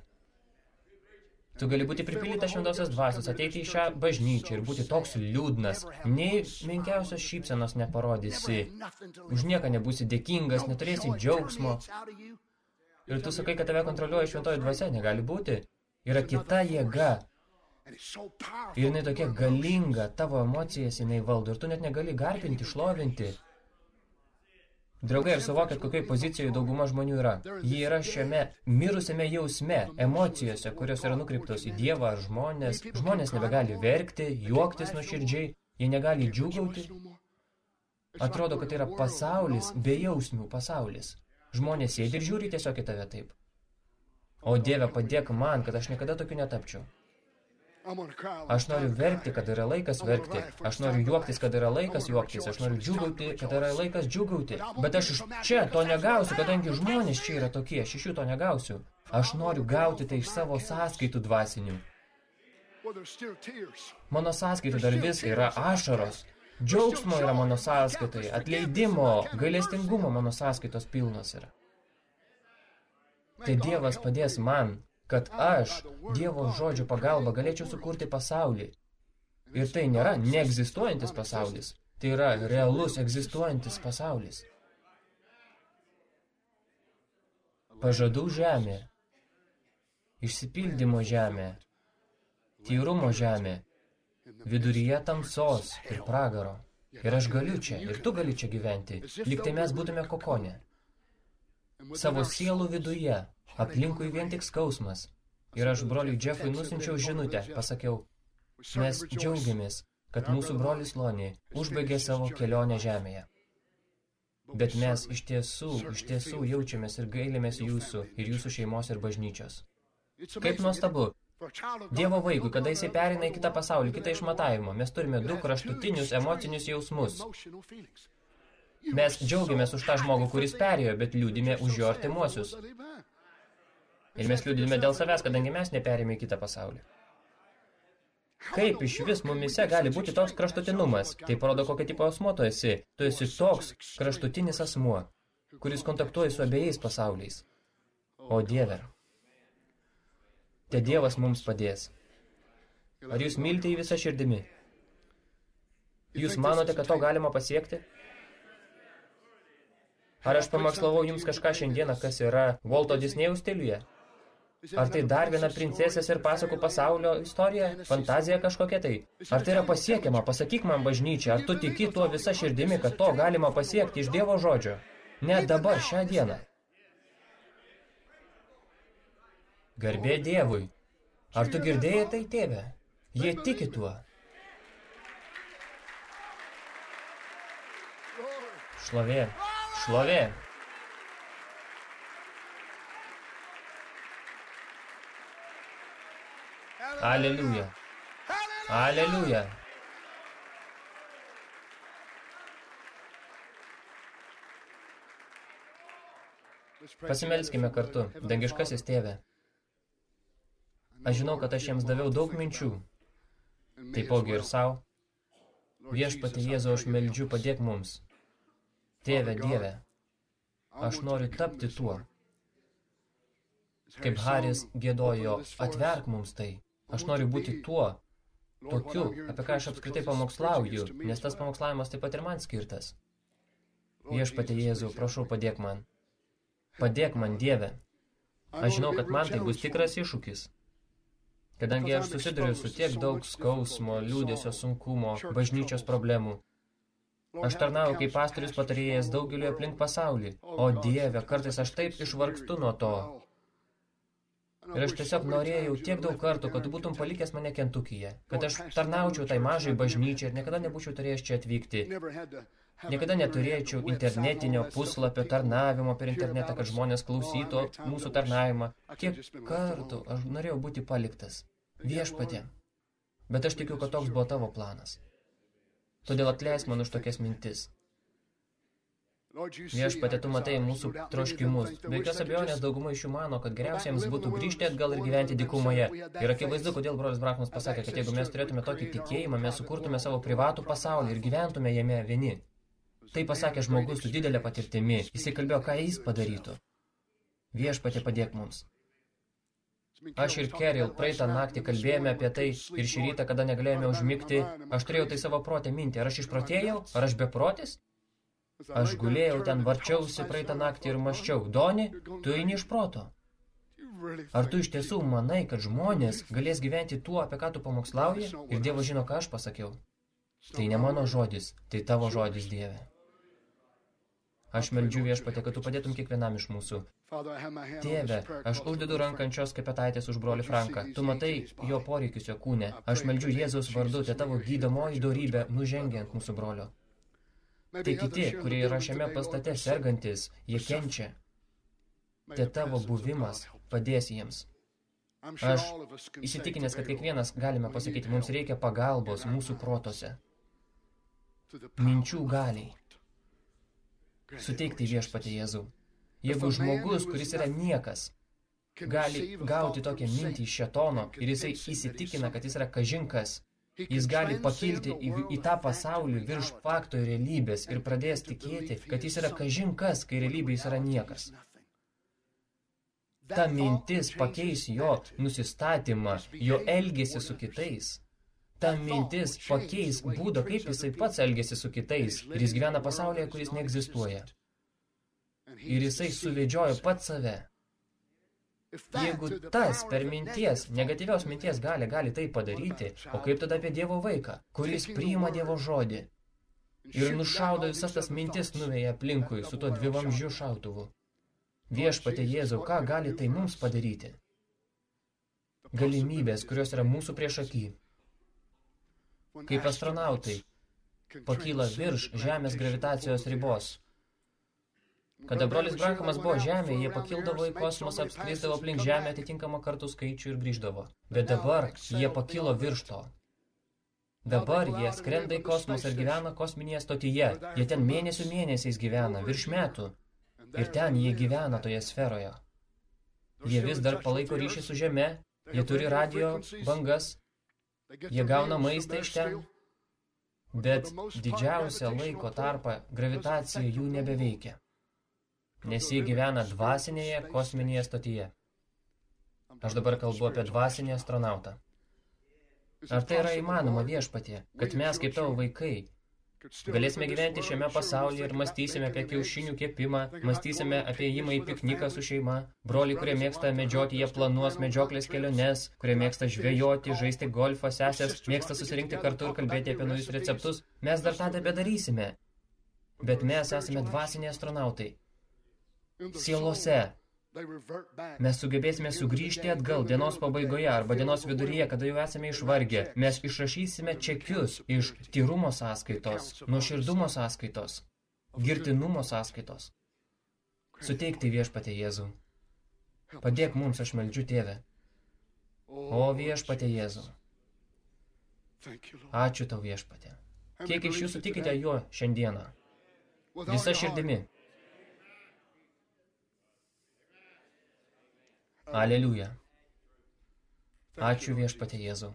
Tu gali būti pripildytas šventosios dvasios, ateiti į šią bažnyčią ir būti toks liūdnas, nei menkiausios šypsenos neparodysi, už nieką nebūsi dėkingas, neturėsi džiaugsmo. Ir tu sakai, kad tave kontroliuoja šventoji dvasia, negali būti. Yra kita jėga. Ir jinai tokia galinga, tavo emocijas jinai valdo ir tu net negali garbinti, šlovinti. Draugai, ar suvokėt, kokioj pozicijoje dauguma žmonių yra? Jie yra šiame mirusiame jausme, emocijose, kurios yra nukreiptos į Dievą ar žmonės. Žmonės nebegali verkti, juoktis nuoširdžiai, jie negali džiūgauti. Atrodo, kad tai yra pasaulis, bejausmių pasaulis. Žmonės sėdi ir žiūri tiesiog į tave taip. O Dieve, padėk man, kad aš niekada tokiu netapčiau. Aš noriu verkti, kad yra laikas verkti. Aš noriu juoktis, kad yra laikas juoktis. Aš noriu džiugauti, kad yra laikas džiugauti. Bet aš iš čia to negausiu, kadangi žmonės čia yra tokie. Aš iš jų to negausiu. Aš noriu gauti tai iš savo sąskaitų dvasinių. Mano sąskaitų dar vis yra ašaros. Džiaugsmo yra mano sąskaitai, atleidimo, gailestingumo mano sąskaitos pilnos yra. Tai Dievas padės man kad aš Dievo žodžio pagalba galėčiau sukurti pasaulį. Ir tai nėra neegzistuojantis pasaulis, tai yra realus egzistuojantis pasaulis. Pažadų žemė, išsipildymo žemė, tyrumo žemė, viduryje tamsos ir pragaro. Ir aš galiu čia, ir tu gali čia gyventi, lyg tai mes būtume kokone. Savo sielų viduje, Aplinkui vien tik skausmas. Ir aš broliui Džefui nusinčiau žinutę, pasakiau, mes džiaugiamės, kad mūsų brolis Lonė užbaigė savo kelionę žemėje. Bet mes iš tiesų, iš tiesų jaučiamės ir gailimės jūsų ir jūsų šeimos ir bažnyčios. Kaip nuostabu, Dievo vaikui, kada jisai perina į kitą pasaulį, kitą išmatavimą, mes turime du kraštutinius emocinius jausmus. Mes džiaugiamės už tą žmogų, kuris perėjo, bet liūdime už jo artimuosius. Ir mes liūdime dėl savęs, kadangi mes neperėmė į kitą pasaulį. Kaip iš vis mumise gali būti toks kraštutinumas? Tai parodo, kokio tipo asmo tu esi. Tu esi toks kraštutinis asmuo, kuris kontaktuoja su abiejais pasauliais. O Dieve, te Dievas mums padės. Ar jūs mylite į visą širdimi? Jūs manote, kad to galima pasiekti? Ar aš pamakslavau jums kažką šiandieną, kas yra Volto Disnėjaus stiliuje? Ar tai dar viena princesės ir pasakų pasaulio istorija? Fantazija kažkokia tai? Ar tai yra pasiekiama? Pasakyk man bažnyčia, ar tu tiki tuo visą širdimi, kad to galima pasiekti iš Dievo žodžio? Net dabar, šią dieną. Garbė Dievui. Ar tu girdėjai tai, tėve? Jie tiki tuo. Šlovė. Šlovė. Aleliuja. Aleliuja. Pasimelskime kartu, dangiškasis tėve. Aš žinau, kad aš jiems daviau daug minčių. Taipogi ir savo. Viešpatį Jėzau, aš meldžiu, padėk mums. Tėve, Dieve, aš noriu tapti tuo. Kaip Haris gėdojo, atverk mums tai. Aš noriu būti tuo, tokiu, apie ką aš apskritai pamokslauju, nes tas pamokslavimas taip pat ir man skirtas. Viešpatie Jėzau, prašau, padėk man. Padėk man, Dieve. Aš žinau, kad man tai bus tikras iššūkis. Kadangi aš susiduriu su tiek daug skausmo, liūdėsio, sunkumo, bažnyčios problemų. Aš tarnauju kaip pastorius patarėjas daugeliu aplink pasaulį. O Dieve, kartais aš taip išvargstu nuo to. Ir aš tiesiog norėjau tiek daug kartų, kad tu būtum palikęs mane Kentukyje, kad aš tarnaučiau tai mažai bažnyčiai ir niekada nebūčiau turėjęs čia atvykti. Niekada neturėčiau internetinio puslapio tarnavimo per internetą, kad žmonės klausytų mūsų tarnavimą. Kiek kartų aš norėjau būti paliktas. Viešpatė. Bet aš tikiu, kad toks buvo tavo planas. Todėl atleisk man už tokias mintis. Viešpatė, tu matai mūsų troškimus. Be jokios abejonės dauguma iš jų mano, kad geriausiems būtų grįžti atgal ir gyventi dikumoje. Ir akivaizdu, kodėl brolis Brahmas pasakė, kad jeigu mes turėtume tokį tikėjimą, mes sukurtume savo privatų pasaulį ir gyventume jame vieni. Tai pasakė žmogus su didelė patirtimi. Jisai kalbėjo, ką jis padarytų. Viešpatė padėk mums. Aš ir Keril praeitą naktį kalbėjome apie tai ir šį rytą, kada negalėjome užmigti, aš turėjau tai savo protę mintį. Ar aš išprotėjau? Ar aš beprotis? Aš gulėjau ten, varčiausi praeitą naktį ir maščiau. Doni, tu eini iš proto. Ar tu iš tiesų manai, kad žmonės galės gyventi tuo, apie ką tu pamokslauji? Ir Dievas žino, ką aš pasakiau. Tai ne mano žodis, tai tavo žodis, Dieve. Aš meldžiu viešpatė, kad tu padėtum kiekvienam iš mūsų. Tėve, aš uždedu šios kapetaitės už brolį Franką. Tu matai jo poreikius jo kūne. Aš meldžiu Jėzaus vardu, te tavo gydomoji dorybė nužengia ant mūsų brolio. Tai kiti, kurie yra šiame pastate sergantis, jie kenčia. Te tavo buvimas padės jiems. Aš įsitikinęs, kad kiekvienas galime pasakyti, mums reikia pagalbos mūsų protose. Minčių galiai suteikti viešpatį Jėzų. Jeigu žmogus, kuris yra niekas, gali gauti tokią mintį iš šetono ir jisai įsitikina, kad jis yra kažinkas, jis gali pakilti į, į tą pasaulį virš fakto realybės ir pradės tikėti, kad jis yra kažinkas, kai realybė jis yra niekas. Ta mintis pakeis jo nusistatymą, jo elgesį su kitais. Ta mintis pakeis būdą, kaip jisai pats elgesi su kitais ir jis gyvena pasaulyje, kuris neegzistuoja. Ir jisai suvedžiojo pat save. Jeigu tas per minties, negatyvios minties gali, gali tai padaryti, o kaip tada apie Dievo vaiką, kuris priima Dievo žodį ir nušaudo visas tas mintis nuveja aplinkui su tuo dvivamžiu šautuvu. Viešpatė Jėzau, ką gali tai mums padaryti? Galimybės, kurios yra mūsų prieš akį, kaip astronautai, pakyla virš Žemės gravitacijos ribos. Kada brolis Brankamas buvo Žemėje, jie pakildavo į kosmosą, apskrisdavo aplink Žemę atitinkamą kartų skaičių ir grįždavo. Bet dabar jie pakilo virš to. Dabar jie skrenda į kosmosą ir gyvena kosminėje stotyje. Jie ten mėnesių mėnesiais gyvena, virš metų. Ir ten jie gyvena toje sferoje. Jie vis dar palaiko ryšį su Žeme, jie turi radio bangas, Jie gauna maistą iš ten, bet didžiausią laiko tarpą gravitacija jų nebeveikia, nes jie gyvena dvasinėje kosminėje stotyje. Aš dabar kalbu apie dvasinį astronautą. Ar tai yra įmanoma viešpatie, kad mes kaip tavo vaikai Galėsime gyventi šiame pasaulyje ir mąstysime apie kiaušinių kepimą, mąstysime apie įimą į pikniką su šeima, broliai, kurie mėgsta medžioti, jie planuos medžioklės keliones, kurie mėgsta žvejoti, žaisti golfą, sesės, mėgsta susirinkti kartu ir kalbėti apie naujus receptus. Mes dar tą tebedarysime. Bet mes esame dvasiniai astronautai. Sielose, Mes sugebėsime sugrįžti atgal dienos pabaigoje arba dienos viduryje, kada jau esame išvargę. Mes išrašysime čekius iš tyrumo sąskaitos, nuoširdumo sąskaitos, girtinumo sąskaitos. Suteikti viešpatė Jėzų. Padėk mums, aš meldžiu tėvę. O viešpatė Jėzų. Ačiū tau viešpatė. Kiek iš jūsų tikite juo šiandieną? Visa širdimi. Aleliuja. Ačiū viešpatė Jėzau.